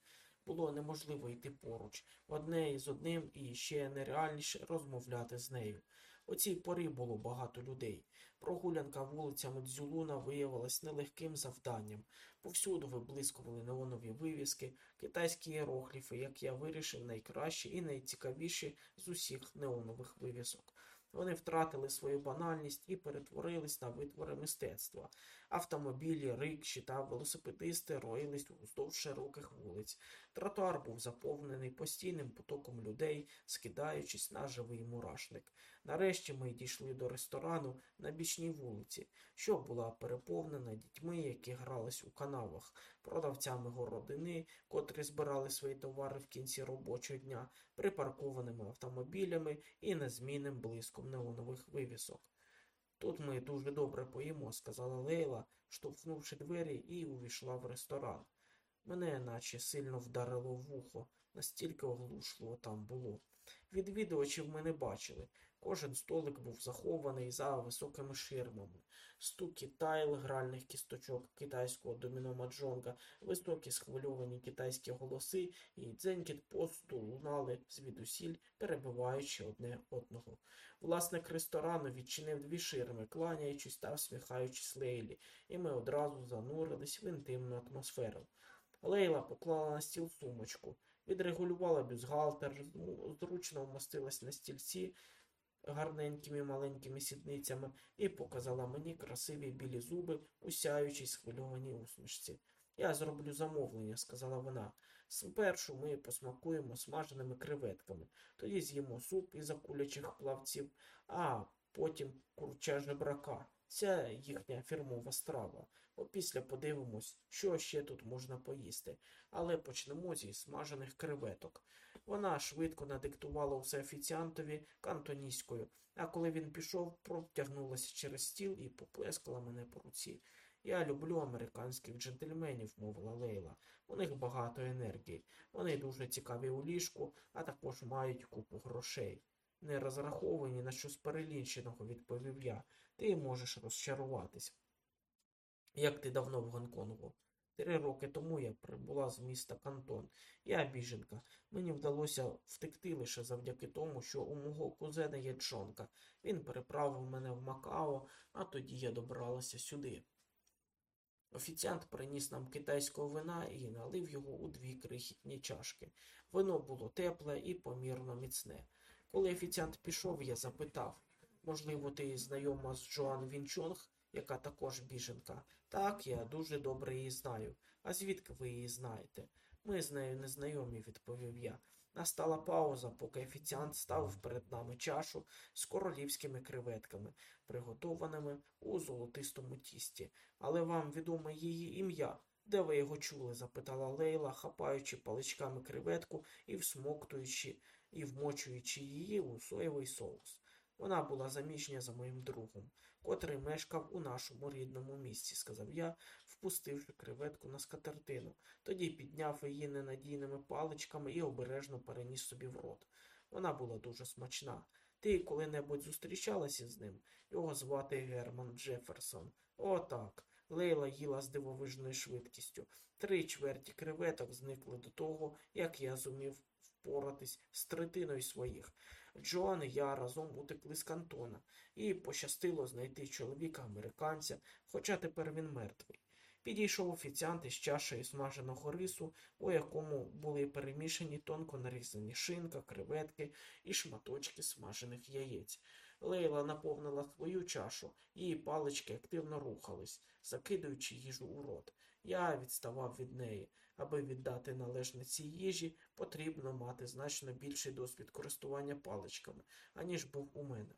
Було неможливо йти поруч, одне із одним і ще нереальніше розмовляти з нею. У цій порі було багато людей. Прогулянка вулицями Дзюлуна виявилась нелегким завданням. Повсюду виблискували неонові вивіски, китайські іерогліфи, як я вирішив, найкращі і найцікавіші з усіх неонових вивісок. Вони втратили свою банальність і перетворились на витвори мистецтва. Автомобілі, рикші та велосипедисти роїлись уздовж широких вулиць. Тротуар був заповнений постійним потоком людей, скидаючись на живий мурашник. Нарешті ми дійшли до ресторану на бічній вулиці, що була переповнена дітьми, які грались у канавах, продавцями городини, котрі збирали свої товари в кінці робочого дня, припаркованими автомобілями і незмінним блиском неонових вивісок. Тут ми дуже добре поїмо, сказала Лейла, штовхнувши двері і увійшла в ресторан. Мене наче сильно вдарило в вухо, настільки оглушливо там було. Відвідувачів ми не бачили. Кожен столик був захований за високими ширмами. Стуки тайл гральних кісточок китайського доміно маджонга, високі схвильовані китайські голоси і дзенькіт посуду лунали звідусіль, перебиваючи одне одного. Власник ресторану відчинив дві ширми, кланяючись та всміхаючись Лейлі, і ми одразу занурились в інтимну атмосферу. Лейла поклала на стіл сумочку, відрегулювала бюстгальтер, зру- зручно вмостилась на стільці гарненькими маленькими сідницями і показала мені красиві білі зуби усяючись схвильованій усмішці. Я зроблю замовлення, сказала вона. Спершу ми посмакуємо смаженими креветками, тоді з'їмо суп із акулячих плавців, а потім курча жебрака. Це їхня фірмова страва. Опісля подивимось, що ще тут можна поїсти. Але почнемо зі смажених креветок. Вона швидко надиктувала усе офіціантові кантонійською, а коли він пішов, протягнулася через стіл і поплескала мене по руці. Я люблю американських джентльменів, мовила Лейла. У них багато енергії. Вони дуже цікаві у ліжку, а також мають купу грошей. Не розраховуй ні на щось перелінченого, відповів я. Ти можеш розчаруватись. Як ти давно в Гонконгу? Три роки тому я прибула з міста Кантон. Я біженка. Мені вдалося втекти лише завдяки тому, що у мого кузена є джонка. Він переправив мене в Макао, а тоді я добралася сюди. Офіціант приніс нам китайського вина і налив його у дві крихітні чашки. Вино було тепле і помірно міцне. Коли офіціант пішов, я запитав, можливо, ти знайома з Джоан Вінчонг, яка також біженка. Так, я дуже добре її знаю. А звідки ви її знаєте? Ми з нею не знайомі, відповів я. Настала пауза, поки офіціант ставив перед нами чашу з королівськими креветками, приготованими у золотистому тісті. Але вам відоме її ім'я. Де ви його чули? запитала Лейла, хапаючи паличками креветку і всмоктуючи і вмочуючи її у соєвий соус. Вона була заміжня за моїм другом, котрий мешкав у нашому рідному місті, сказав я, впустивши креветку на скатертину. Тоді підняв її ненадійними паличками і обережно переніс собі в рот. Вона була дуже смачна. Ти коли-небудь зустрічалася з ним? Його звати Герман Джеферсон. Отак. Лейла їла з дивовижною швидкістю. Три чверті креветок зникли до того, як я зумів впоратись з третиною своїх. Джоан і я разом утекли з кантона, і пощастило знайти чоловіка-американця, хоча тепер він мертвий. Підійшов офіціант із чашею смаженого рису, у якому були перемішані тонко нарізані шинка, креветки і шматочки смажених яєць. Лейла наповнила свою чашу, її палички активно рухались, закидуючи їжу у рот. Я відставав від неї. Аби віддати належне цій їжі, потрібно мати значно більший досвід користування паличками, аніж був у мене.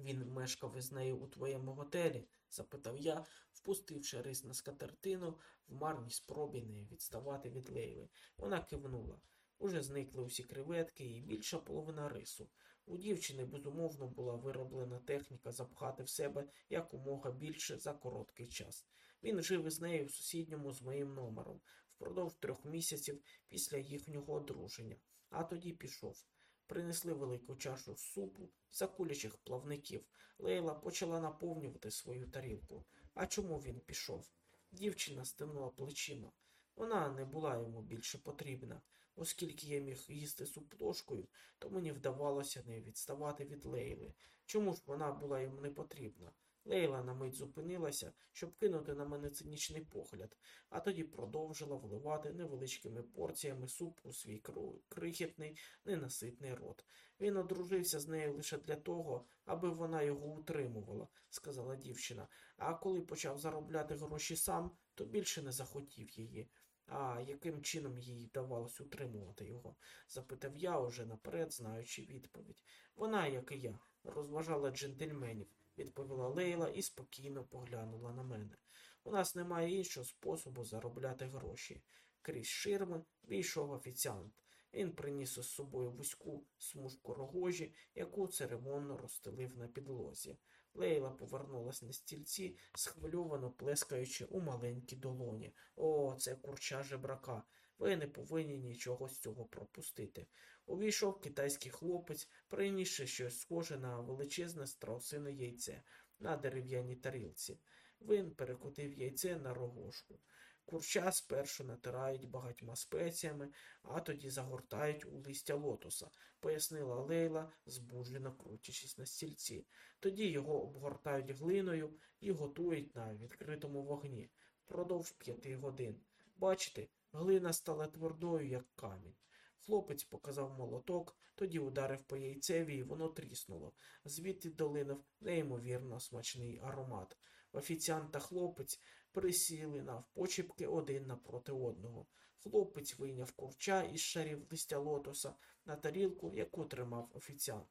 Він мешкав із нею у твоєму готелі? запитав я, впустивши рис на скатертину в марній спробі не відставати від Лейли. Вона кивнула. Уже зникли усі креветки і більша половина рису. У дівчини, безумовно, була вироблена техніка запхати в себе якомога більше за короткий час. Він жив із нею в сусідньому з моїм номером впродовж трьох місяців після їхнього одруження, а тоді пішов. Принесли велику чашу супу з акулячих плавників. Лейла почала наповнювати свою тарілку. А чому він пішов? Дівчина стинула плечима. Вона не була йому більше потрібна. Оскільки я міг їсти суп ложкою, то мені вдавалося не відставати від Лейли. Чому ж вона була йому не потрібна? Лейла на мить зупинилася, щоб кинути на мене цинічний погляд, а тоді продовжила вливати невеличкими порціями суп у свій крихітний, ненаситний рот. Він одружився з нею лише для того, аби вона його утримувала, сказала дівчина. А коли почав заробляти гроші сам, то більше не захотів її. А яким чином їй вдавалось утримувати його? запитав я, уже наперед, знаючи відповідь. Вона, як і я, розважала джентльменів, відповіла Лейла і спокійно поглянула на мене. У нас немає іншого способу заробляти гроші. Крізь ширми війшов офіціант. Він приніс із собою вузьку смужку рогожі, яку церемонно розстелив на підлозі. Лейла повернулась на стільці, схвильовано плескаючи у маленькі долоні. О, це курча жебрака. Ви не повинні нічого з цього пропустити. Увійшов китайський хлопець, принісши щось схоже на величезне страусине яйце на дерев'яній тарілці. Він перекотив яйце на рогожку. Курча спершу натирають багатьма спеціями, а тоді загортають у листя лотоса, пояснила Лейла, збуджено крутячись на стільці. Тоді його обгортають глиною і готують на відкритому вогні впродовж п'яти годин. Бачите, глина стала твердою, як камінь. Хлопець показав молоток, тоді ударив по яйцеві, і воно тріснуло. Звідти долинув неймовірно смачний аромат. Офіціант та хлопець присіли навпочіпки один напроти одного. Хлопець вийняв курча із шарів листя лотоса на тарілку, яку тримав офіціант.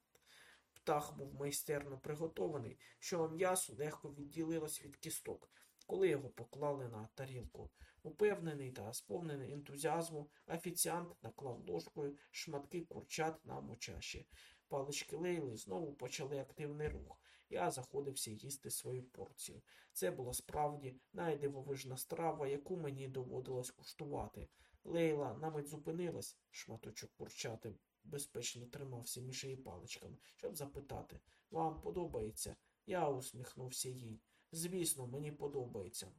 Птах був майстерно приготований, що м'ясо легко відділилось від кісток, коли його поклали на тарілку. Упевнений та сповнений ентузіазму, офіціант наклав ложкою шматки курчат на мочаші. Палички Лейли знову почали активний рух. Я заходився їсти свою порцію. Це була справді найдивовижна страва, яку мені доводилось куштувати. Лейла намить зупинилась, шматочок курчати безпечно тримався між її паличками, щоб запитати Вам подобається? Я усміхнувся їй. Звісно, мені подобається.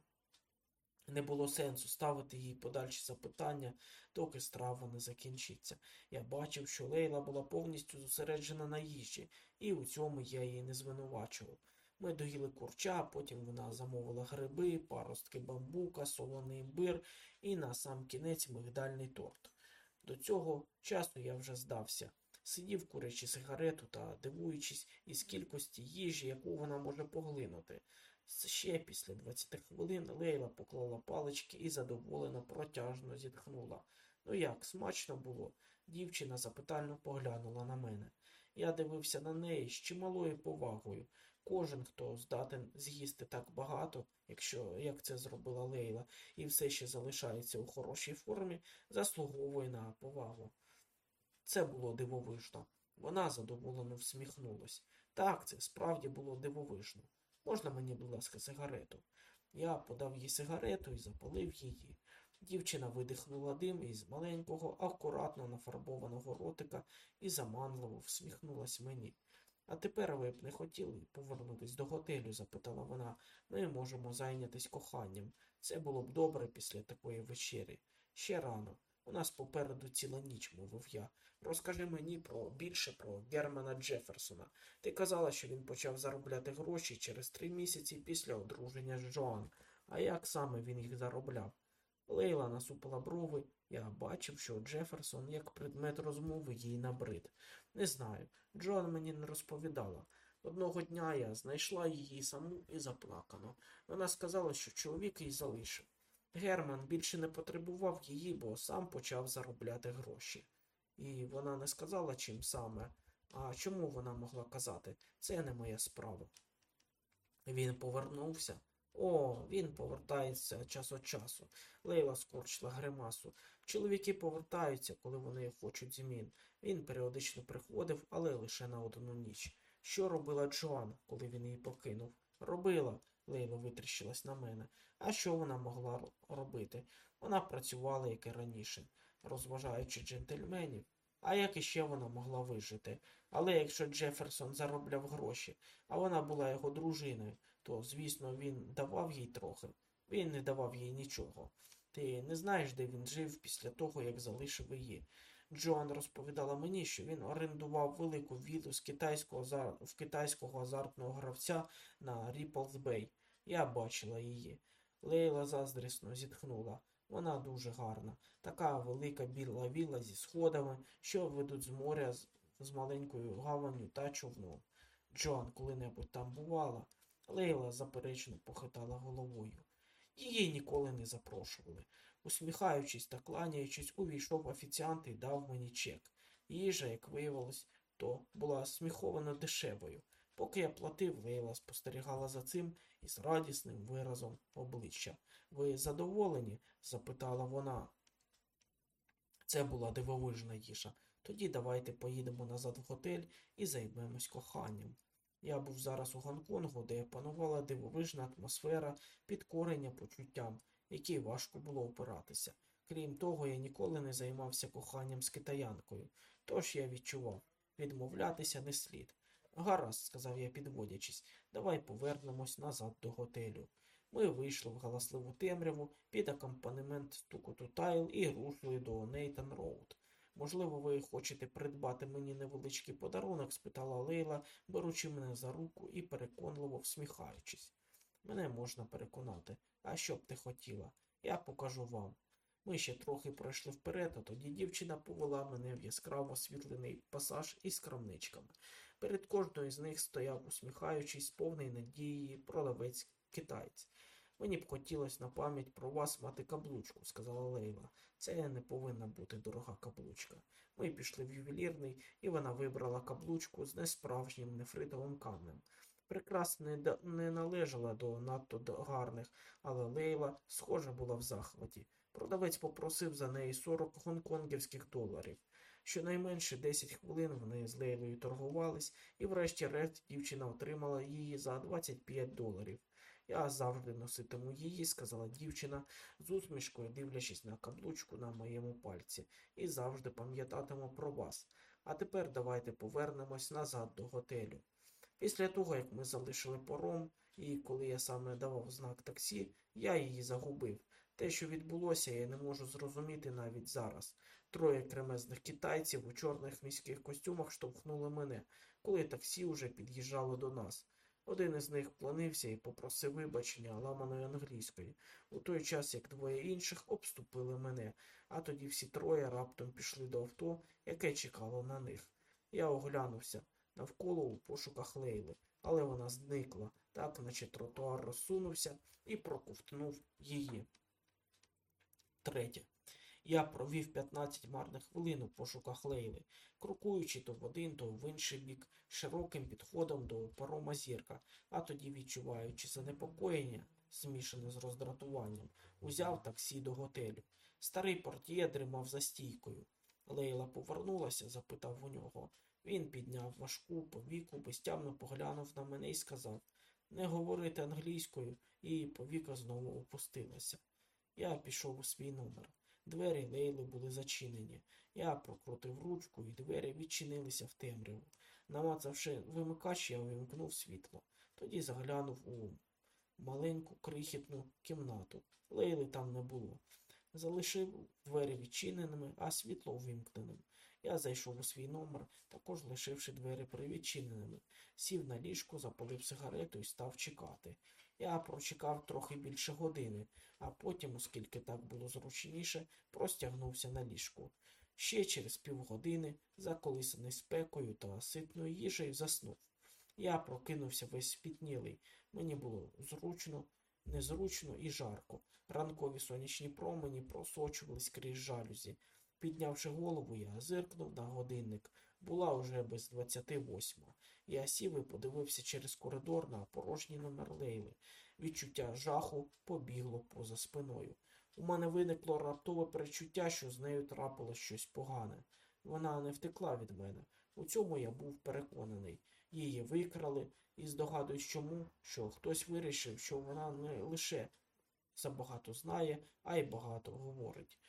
Не було сенсу ставити їй подальші запитання, доки страва не закінчиться. Я бачив, що Лейла була повністю зосереджена на їжі, і у цьому я її не звинувачував. Ми доїли курча, потім вона замовила гриби, паростки бамбука, солоний імбир і на сам кінець мигдальний торт. До цього часу я вже здався. Сидів курячи сигарету та дивуючись із кількості їжі, яку вона може поглинути. Ще після 20 хвилин Лейла поклала палички і задоволено протяжно зітхнула. Ну як, смачно було? Дівчина запитально поглянула на мене. Я дивився на неї з чималою повагою. Кожен, хто здатен з'їсти так багато, якщо як це зробила Лейла, і все ще залишається у хорошій формі, заслуговує на повагу. Це було дивовижно. Вона задоволено всміхнулась. Так, це справді було дивовижно. Можна мені, будь ласка, сигарету? Я подав їй сигарету і запалив її. Дівчина видихнула дим із маленького, акуратно нафарбованого ротика і заманливо всміхнулась мені. А тепер ви б не хотіли повернутись до готелю? запитала вона. Ми можемо зайнятись коханням. Це було б добре після такої вечері. Ще рано. У нас попереду ціла ніч, мовив я. Розкажи мені про більше про Германа Джеферсона. Ти казала, що він почав заробляти гроші через три місяці після одруження з Джоан. А як саме він їх заробляв? Лейла насупила брови. Я бачив, що Джеферсон як предмет розмови їй набрид. Не знаю. Джоан мені не розповідала. Одного дня я знайшла її саму і заплакано. Вона сказала, що чоловік її залишив. Герман більше не потребував її, бо сам почав заробляти гроші. І вона не сказала, чим саме. А чому вона могла казати? Це не моя справа. Він повернувся. О, він повертається час від часу. Лейла скорчила гримасу. Чоловіки повертаються, коли вони хочуть змін. Він періодично приходив, але лише на одну ніч. Що робила Джоан, коли він її покинув? Робила. Лейла витріщилась на мене. А що вона могла робити? Вона працювала, як і раніше, розважаючи джентльменів. А як іще вона могла вижити? Але якщо Джеферсон заробляв гроші, а вона була його дружиною, то, звісно, він давав їй трохи. Він не давав їй нічого. Ти не знаєш, де він жив після того, як залишив її. Джоан розповідала мені, що він орендував велику віллу з китайського в китайського азартного гравця на Ріплз Бей. Я бачила її. Лейла заздрісно зітхнула. Вона дуже гарна. Така велика біла вілла зі сходами, що ведуть з моря з, з маленькою гаванню та човном. Джоан коли-небудь там бувала. Лейла заперечно похитала головою. Її ніколи не запрошували. Усміхаючись та кланяючись, увійшов офіціант і дав мені чек. Їжа, як виявилось, то була сміховано дешевою. Поки я платив, Лейла спостерігала за цим із радісним виразом обличчя. Ви задоволені? запитала вона. Це була дивовижна їжа. Тоді давайте поїдемо назад в готель і займемось коханням. Я був зараз у Гонконгу, де панувала дивовижна атмосфера підкорення почуттям, якій важко було опиратися. Крім того, я ніколи не займався коханням з китаянкою, тож я відчував, відмовлятися не слід. Гаразд, сказав я, підводячись, давай повернемось назад до готелю. Ми вийшли в галасливу темряву під акомпанемент стукоту тайл і рушили до Нейтан Роуд. Можливо, ви хочете придбати мені невеличкий подарунок? спитала Лейла, беручи мене за руку і переконливо всміхаючись. Мене можна переконати. А що б ти хотіла? Я покажу вам. Ми ще трохи пройшли вперед, а тоді дівчина повела мене в яскраво освітлений пасаж із крамничками. Перед кожною з них стояв, усміхаючись, повний надії продавець китаєць. Мені б хотілося на пам'ять про вас мати каблучку, сказала Лейла. Це не повинна бути дорога каблучка. Ми пішли в ювелірний, і вона вибрала каблучку з несправжнім нефритовим камнем. Прикрас не, не належала до надто гарних, але Лейла, схоже, була в захваті. Продавець попросив за неї 40 гонконгівських доларів. Щонайменше 10 хвилин вони з Лейлою торгувались, і врешті-решт дівчина отримала її за 25 доларів. Я завжди носитиму її, сказала дівчина, з усмішкою дивлячись на каблучку на моєму пальці, і завжди пам'ятатиму про вас. А тепер давайте повернемось назад до готелю. Після того, як ми залишили пором, і коли я саме давав знак таксі, я її загубив. Те, що відбулося, я не можу зрозуміти навіть зараз. Троє кремезних китайців у чорних міських костюмах штовхнули мене, коли таксі уже під'їжджало до нас. Один із них вклонився і попросив вибачення ламаною англійською, у той час як двоє інших обступили мене, а тоді всі троє раптом пішли до авто, яке чекало на них. Я оглянувся навколо у пошуках Лейли, але вона зникла, так наче тротуар розсунувся і проковтнув її. Третє. Я провів 15 марних хвилин у пошуках Лейли, крокуючи то в один, то в інший бік, широким підходом до парома зірка, а тоді, відчуваючи занепокоєння, змішане з роздратуванням, узяв таксі до готелю. Старий портє дрімав за стійкою. Лейла повернулася, запитав у нього. Він підняв важку повіку, безтямно поглянув на мене і сказав не говорити англійською, і повіка знову опустилася. Я пішов у свій номер. Двері Лейли були зачинені. Я прокрутив ручку, і двері відчинилися в темряву. Намацавши вимикач, я увімкнув світло. Тоді заглянув у маленьку крихітну кімнату. Лейли там не було. Залишив двері відчиненими, а світло увімкненим. Я зайшов у свій номер, також лишивши двері привідчиненими. Сів на ліжку, запалив сигарету і став чекати. Я прочекав трохи більше години, а потім, оскільки так було зручніше, простягнувся на ліжку. Ще через півгодини, заколисаний спекою та ситною їжею, заснув. Я прокинувся весь спітнілий. Мені було зручно, незручно і жарко. Ранкові сонячні промені просочувались крізь жалюзі. Піднявши голову, я зиркнув на годинник. Була уже без двадцяти восьма. Я сів і подивився через коридор на порожній номер Лейли. Відчуття жаху побігло поза спиною. У мене виникло раптове перечуття, що з нею трапилось щось погане. Вона не втекла від мене. У цьому я був переконаний. Її викрали, і здогадуюсь чому, що хтось вирішив, що вона не лише забагато знає, а й багато говорить.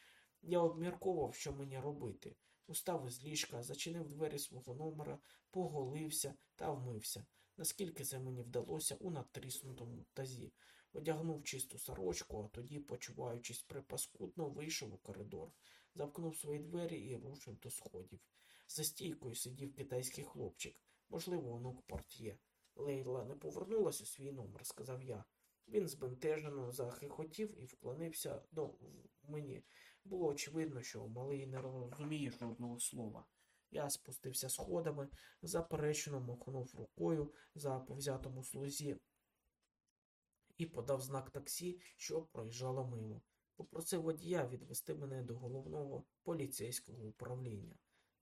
Я обмірковував, що мені робити. Устав із ліжка, зачинив двері свого номера, поголився та вмився, наскільки це мені вдалося у надтріснутому тазі. Одягнув чисту сорочку, а тоді, почуваючись припаскудно, вийшов у коридор, замкнув свої двері і рушив до сходів. За стійкою сидів китайський хлопчик, можливо, онук портє. Лейла не повернулась у свій номер, сказав я. Він збентежено захихотів і вклонився до мені. Було очевидно, що малий не розуміє жодного слова. Я спустився сходами, заперечно махнув рукою за повзятому слузі і подав знак таксі, що проїжджало мимо. попросив водія відвести мене до головного поліцейського управління.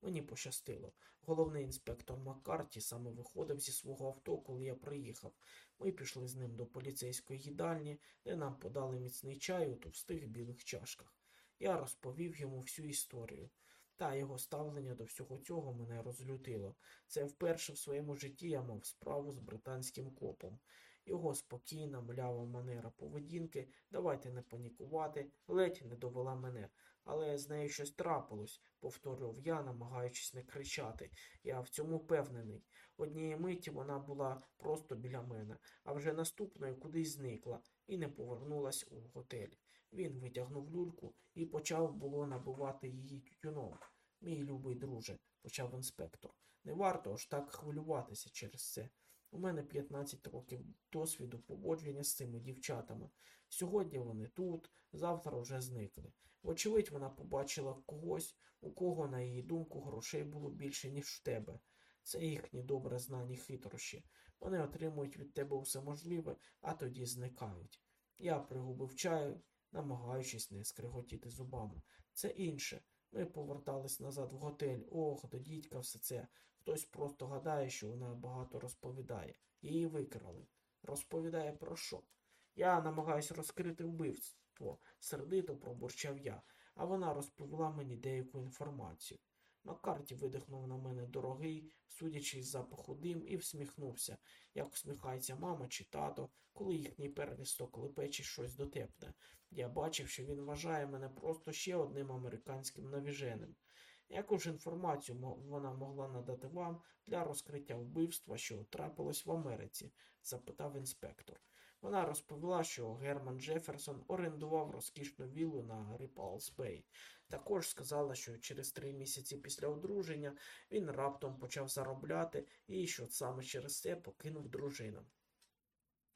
Мені пощастило. Головний інспектор Маккарті саме виходив зі свого авто, коли я приїхав. Ми пішли з ним до поліцейської їдальні, де нам подали міцний чай у товстих білих чашках. Я розповів йому всю історію. Та його ставлення до всього цього мене розлютило. Це вперше в своєму житті я мав справу з британським копом. Його спокійна, млява манера поведінки, давайте не панікувати, ледь не довела мене. Але з нею щось трапилось, повторював я, намагаючись не кричати. Я в цьому впевнений. Однієї миті вона була просто біля мене, а вже наступної кудись зникла і не повернулась у готель. Він витягнув люльку і почав було набивати її тютюном. Мій любий друже, почав інспектор. Не варто аж так хвилюватися через це. У мене 15 років досвіду поводження з цими дівчатами. Сьогодні вони тут, завтра вже зникли. Вочевидь, вона побачила когось, у кого, на її думку, грошей було більше, ніж в тебе. Це їхні добре знані хитрощі. Вони отримують від тебе усе можливе, а тоді зникають. Я пригубив чаю, намагаючись не скриготіти зубами. Це інше. Ми повертались назад в готель. Ох, до дідька все це. Хтось просто гадає, що вона багато розповідає. Її викрали. Розповідає про що? Я намагаюся розкрити вбивство, сердито пробурчав я, а вона розповіла мені деяку інформацію. Маккарті видихнув на мене дорогий, судячи з запаху дим, і всміхнувся, як усміхається мама чи тато, коли їхній первісток лепече щось дотепне. Я бачив, що він вважає мене просто ще одним американським навіженим. Яку ж інформацію вона могла надати вам для розкриття вбивства, що трапилось в Америці? запитав інспектор. Вона розповіла, що Герман Джеферсон орендував розкішну віллу на Ріпалс Бей. Також сказала, що через три місяці після одруження він раптом почав заробляти і що саме через це покинув дружину.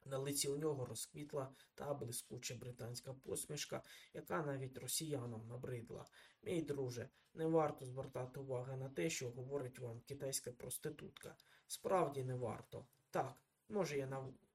На лиці у нього розквітла та блискуча британська посмішка, яка навіть росіянам набридла. Мій друже, не варто звертати уваги на те, що говорить вам китайська проститутка. Справді не варто. Так, може я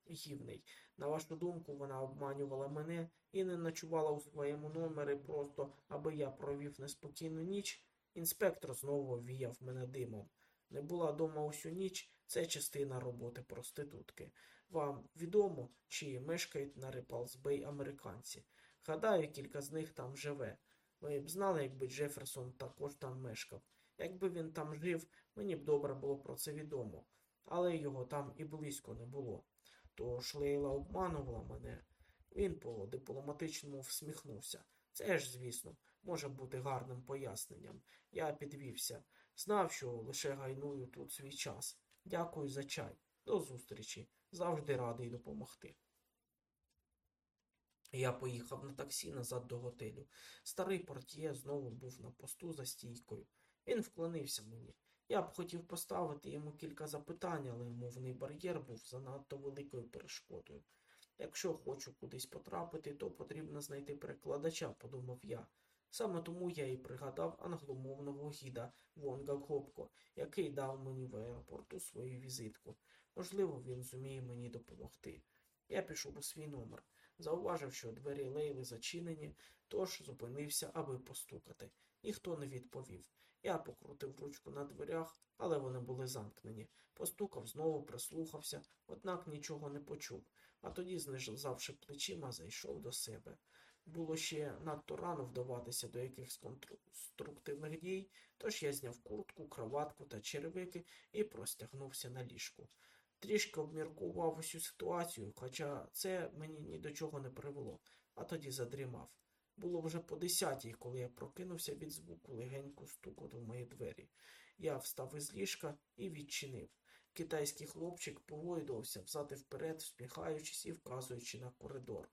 наївний. На вашу думку, вона обманювала мене і не ночувала у своєму номері просто, аби я провів неспокійну ніч. Інспектор знову віяв мене димом. Не була дома усю ніч, це частина роботи проститутки. Вам відомо, чи мешкають на Репалсбей американці. Гадаю, кілька з них там живе. Ви б знали, якби Джеферсон також там мешкав. Якби він там жив, мені б добре було про це відомо, але його там і близько не було. Тож Лейла обманувала мене. Він по-дипломатичному всміхнувся. Це ж, звісно, може бути гарним поясненням. Я підвівся. Знав, що лише гайную тут свій час. Дякую за чай. До зустрічі. Завжди радий допомогти. Я поїхав на таксі назад до готелю. Старий портьє знову був на посту за стійкою. Він вклонився мені. Я б хотів поставити йому кілька запитань, але мовний бар'єр був занадто великою перешкодою. Якщо хочу кудись потрапити, то потрібно знайти перекладача, подумав я. Саме тому я і пригадав англомовного гіда Вонга Гопко, який дав мені в аеропорту свою візитку. Можливо, він зуміє мені допомогти. Я пішов у свій номер. Зауважив, що двері Лейли зачинені, тож зупинився, аби постукати. Ніхто не відповів. Я покрутив ручку на дверях, але вони були замкнені. Постукав, знову прислухався, однак нічого не почув, а тоді, знизавши плечима, зайшов до себе. Було ще надто рано вдаватися до якихось конструктивних дій, тож я зняв куртку, кроватку та черевики і простягнувся на ліжку. Трішки обміркував усю ситуацію, хоча це мені ні до чого не привело, а тоді задрімав. Було вже по десятій, коли я прокинувся від звуку легенько стукоту в мої двері. Я встав із ліжка і відчинив. Китайський хлопчик погойдувався взад вперед, всміхаючись і вказуючи на коридор.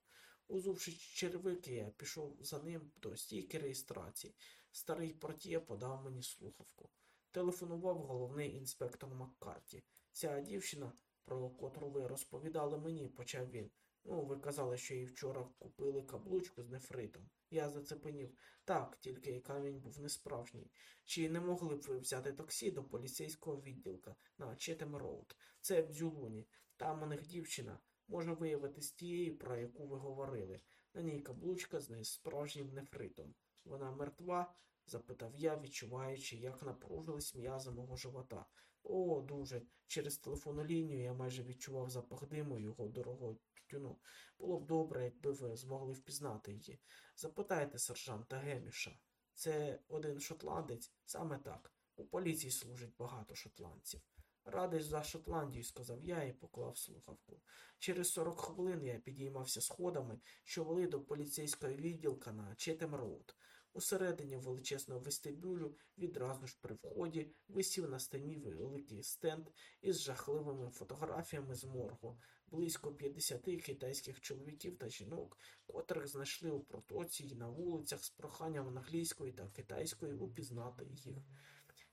Узувши черевики, я пішов за ним до стійки реєстрації. Старий портє подав мені слухавку. Телефонував головний інспектор Маккарті. Ця дівчина, про котру ви розповідали мені, почав він. Ну, ви казали, що їй вчора купили каблучку з нефритом. Я зацепенів. Так, тільки камінь був несправжній. Чи не могли б ви взяти таксі до поліцейського відділка на Четем Роуд? Це в Цзюлуні. Там у них дівчина може виявитись тією, про яку ви говорили. На ній каблучка з справжнім нефритом. Вона мертва? Запитав я, відчуваючи, як напружились м'язи мого живота. О, дуже. Через телефонну лінію я майже відчував запах диму його дорогого тютюну. Було б добре, якби ви змогли впізнати її. Запитайте сержанта Геміша. Це один шотландець? Саме так. У поліції служить багато шотландців. Радий за Шотландію, сказав я і поклав слухавку. Через 40 хвилин я підіймався сходами, що вели до поліцейського відділка на Четем Роуд. Усередині величезного вестибюлю, відразу ж при вході, висів на стіні великий стенд із жахливими фотографіями з моргу, близько 50 китайських чоловіків та жінок, котрих знайшли у протоці і на вулицях з проханням англійської та китайської упізнати їх.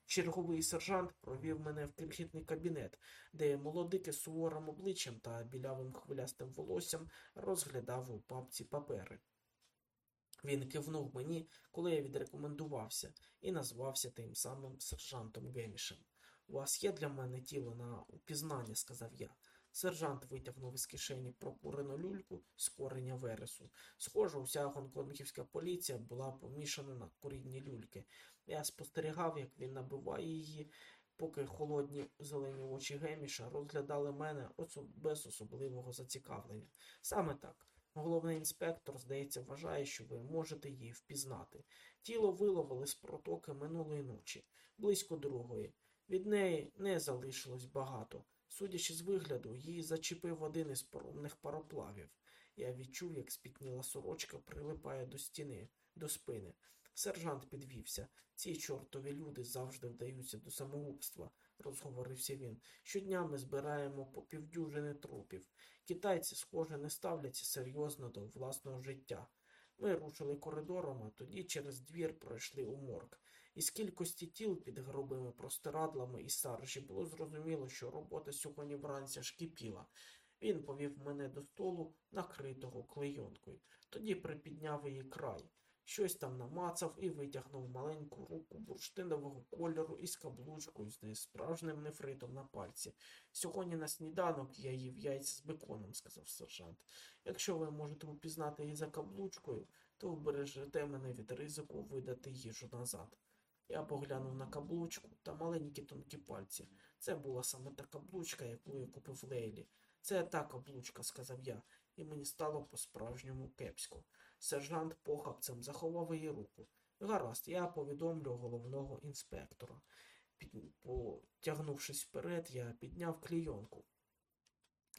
Черговий сержант провів мене в крихітний кабінет, де молодик суворим обличчям та білявим хвилястим волоссям розглядав у папці папери. Він кивнув мені, коли я відрекомендувався, і назвався тим самим сержантом Гемішем. У вас є для мене тіло на упізнання, сказав я. Сержант витягнув із кишені прокурену люльку з кореня вересу. Схоже, уся гонконгівська поліція була помішана на курінні люльки. Я спостерігав, як він набиває її, поки холодні зелені очі Геміша розглядали мене без особливого зацікавлення. Саме так. Головний інспектор, здається, вважає, що ви можете її впізнати. Тіло виловили з протоки минулої ночі, близько другої. Від неї не залишилось багато. Судячи з вигляду, її зачепив один із паромних пароплавів. Я відчув, як спітніла сорочка прилипає до стіни, до спини. Сержант підвівся. Ці чортові люди завжди вдаються до самогубства, розговорився він. Щодня ми збираємо по півдюжини трупів. Китайці, схоже, не ставляться серйозно до власного життя. Ми рушили коридором, а тоді через двір пройшли у морг. Із кількості тіл під грубими простирадлами і саржі було зрозуміло, що робота сьогодні вранці аж кипіла. Він повів мене до столу, накритого клейонкою. Тоді припідняв її край. Щось там намацав і витягнув маленьку руку бурштинового кольору із каблучкою з несправжнім нефритом на пальці. Сьогодні на сніданок я їв яйця з беконом, сказав сержант. Якщо ви можете упізнати її за каблучкою, то вбережете мене від ризику видати їжу назад. Я поглянув на каблучку та маленькі тонкі пальці. Це була саме та каблучка, яку я купив Лейлі. Це та каблучка, сказав я, і мені стало по-справжньому кепсько. Сержант похапцем заховав її руку. Гаразд, я повідомлю головного інспектора. Під... Потягнувшись вперед, я підняв клійонку.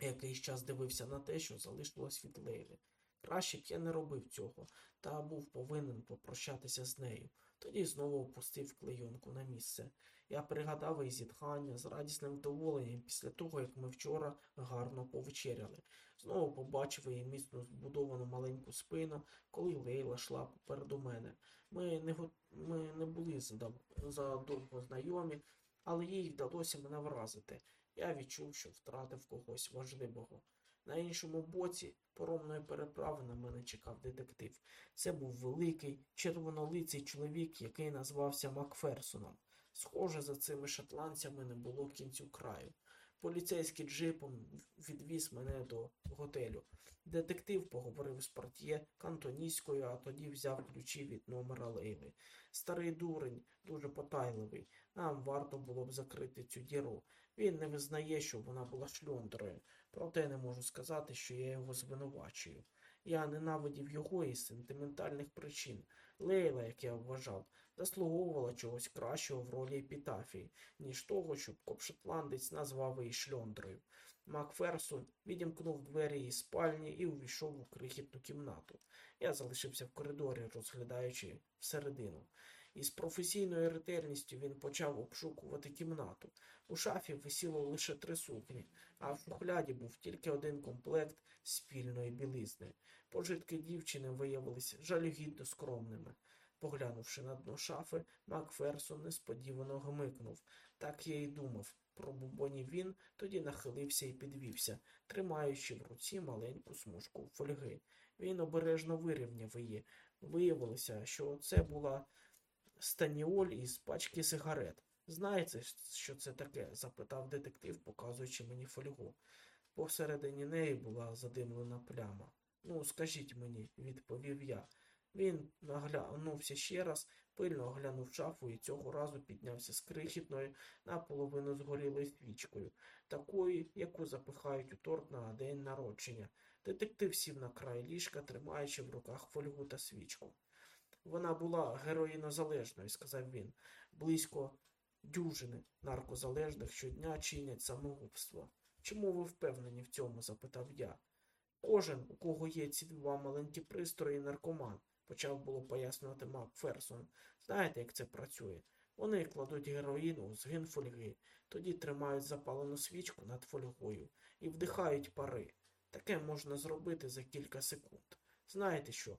Якийсь час дивився на те, що залишилось від Лейли. Краще б я не робив цього, та був повинен попрощатися з нею. Тоді знову опустив клейонку на місце. Я пригадав її зітхання з радісним вдоволенням після того, як ми вчора гарно повечеряли. Знову побачив її міцно збудовану маленьку спину, коли Лейла йшла попереду мене. Ми не, ми не були задовго знайомі, але їй вдалося мене вразити. Я відчув, що втратив когось важливого. На іншому боці поромної переправи на мене чекав детектив. Це був великий, червонолиций чоловік, який назвався Макферсоном. Схоже, за цими шотландцями не було кінцю краю. Поліцейський джипом відвіз мене до готелю. Детектив поговорив з портьє кантонійською, а тоді взяв ключі від номера Лейли. Старий дурень, дуже потайливий. Нам варто було б закрити цю діру. Він не визнає, що вона була шльондрою, проте не можу сказати, що я його звинувачую. Я ненавидів його із сентиментальних причин. Лейла, як я вважав, заслуговувала чогось кращого в ролі епітафії, ніж того, щоб коп-шотландець назвав її шльондрою. Макферсон відімкнув двері її спальні і увійшов у крихітну кімнату. Я залишився в коридорі, розглядаючи всередину. Із професійною ретельністю він почав обшукувати кімнату. У шафі висіло лише три сукні, а в шухляді був тільки один комплект спільної білизни. Пожитки дівчини виявилися жалюгідно скромними. Поглянувши на дно шафи, Макферсон несподівано гмикнув. Так я й думав. Пробубонів він, тоді нахилився і підвівся, тримаючи в руці маленьку смужку фольги. Він обережно вирівняв її. Виявилося, що це була станіоль із пачки сигарет. Знаєте, що це таке? запитав детектив, показуючи мені фольгу. Посередині неї була задимлена пляма. Ну, скажіть мені, відповів я. Він наглянувся ще раз, пильно оглянув шафу і цього разу піднявся з крихітною, наполовину згорілою свічкою, такою, яку запихають у торт на день народження. Детектив сів на край ліжка, тримаючи в руках фольгу та свічку. Вона була героїнозалежною, сказав він, близько дюжини наркозалежних щодня чинять самогубство. Чому ви впевнені в цьому? запитав я. Кожен, у кого є ці два маленькі пристрої, наркоман, почав було пояснювати Макферсон. Знаєте, як це працює? Вони кладуть героїн у згин фольги, тоді тримають запалену свічку над фольгою і вдихають пари. Таке можна зробити за кілька секунд. Знаєте що?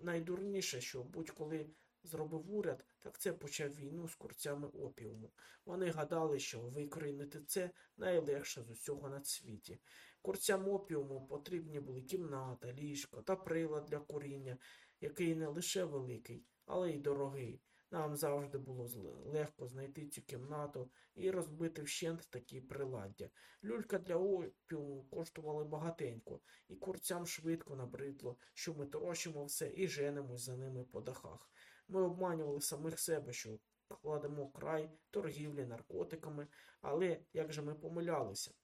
Найдурніше, що будь-коли зробив уряд, так це почав війну з курцями опіуму. Вони гадали, що викорінити це найлегше з усього на світі. Курцям опіуму потрібні були кімната, ліжко та прилад для куріння, який не лише великий, але й дорогий. Нам завжди було легко знайти цю кімнату і розбити вщент такі приладдя. Люлька для опіуму коштувала багатенько, і курцям швидко набридло, що ми трощимо все і женемось за ними по дахах. Ми обманювали самих себе, що кладемо край торгівлі наркотиками, але як же ми помилялися?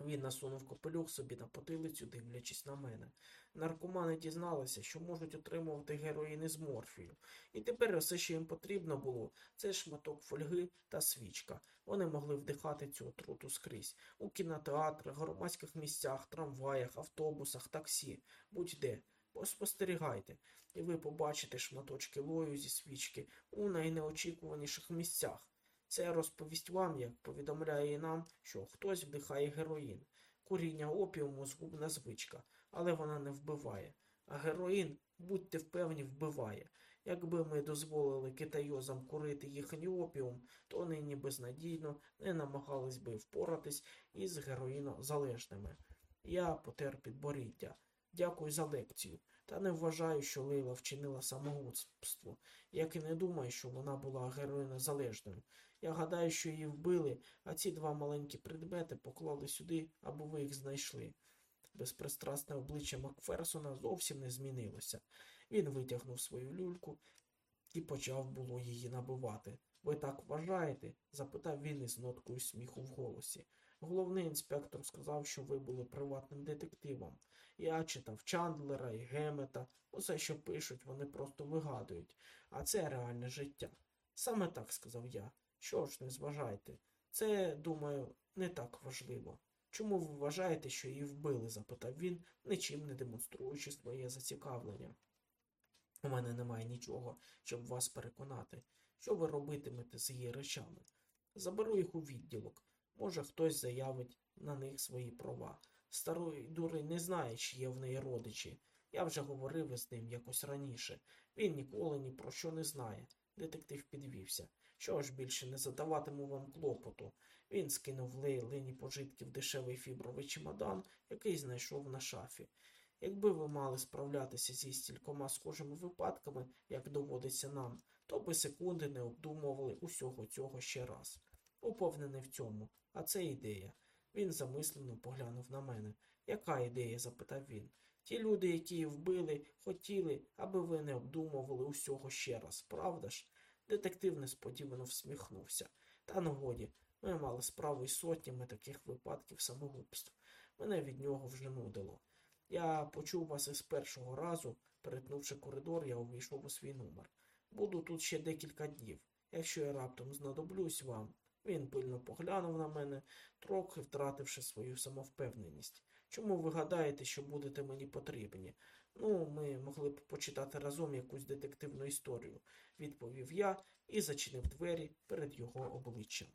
Він насунув капелюх собі на потилицю, дивлячись на мене. Наркомани дізналися, що можуть отримувати героїни з морфію. І тепер все, що їм потрібно було, це шматок фольги та свічка. Вони могли вдихати цю отруту скрізь. У кінотеатрах, громадських місцях, трамваях, автобусах, таксі, будь-де. Поспостерігайте, і ви побачите шматочки лою зі свічки у найнеочікуваніших місцях. Це розповість вам, як повідомляє нам, що хтось вдихає героїн. Куріння опіуму згубна звичка, але вона не вбиває. А героїн, будьте впевні, вбиває. Якби ми дозволили китайозам курити їхній опіум, то нині безнадійно не намагались би впоратись із героїнозалежними. Я потер підборіддя. Дякую за лекцію. Та не вважаю, що Лейла вчинила самогубство, як і не думаю, що вона була героїнозалежною. Я гадаю, що її вбили, а ці два маленькі предмети поклали сюди, аби ви їх знайшли. Безпристрасне обличчя Макферсона зовсім не змінилося. Він витягнув свою люльку і почав було її набивати. Ви так вважаєте? запитав він із ноткою сміху в голосі. Головний інспектор сказав, що ви були приватним детективом. Я читав Чандлера і Гемета. Усе, що пишуть, вони просто вигадують. А це реальне життя. Саме так сказав я. Що ж, не зважайте. Це, думаю, не так важливо. Чому ви вважаєте, що її вбили? запитав він, нічим не демонструючи своє зацікавлення. У мене немає нічого, щоб вас переконати. Що ви робитимете з її речами? Заберу їх у відділок. Може, хтось заявить на них свої права. Старий дурень не знає, чи є в неї родичі. Я вже говорив із ним якось раніше. Він ніколи ні про що не знає. Детектив підвівся. Що ж більше не задаватиму вам клопоту. Він скинув лейнині пожитків дешевий фібровий чемодан, який знайшов на шафі. Якби ви мали справлятися зі стількома схожими випадками, як доводиться нам, то би секунди не обдумували усього цього ще раз. Уповнений в цьому, а це ідея. Він замислено поглянув на мене. Яка ідея? запитав він. Ті люди, які її вбили, хотіли, аби ви не обдумували усього ще раз, правда ж? Детектив несподівано всміхнувся. Та нагоді, ми мали справу із сотнями таких випадків самогубств. Мене від нього вже нудило. Я почув вас із першого разу, перетнувши коридор, я увійшов у свій номер. Буду тут ще декілька днів. Якщо я раптом знадоблюсь вам. Він пильно поглянув на мене, трохи втративши свою самовпевненість. Чому ви гадаєте, що будете мені потрібні? Ну, ми могли б почитати разом якусь детективну історію, відповів я і зачинив двері перед його обличчям.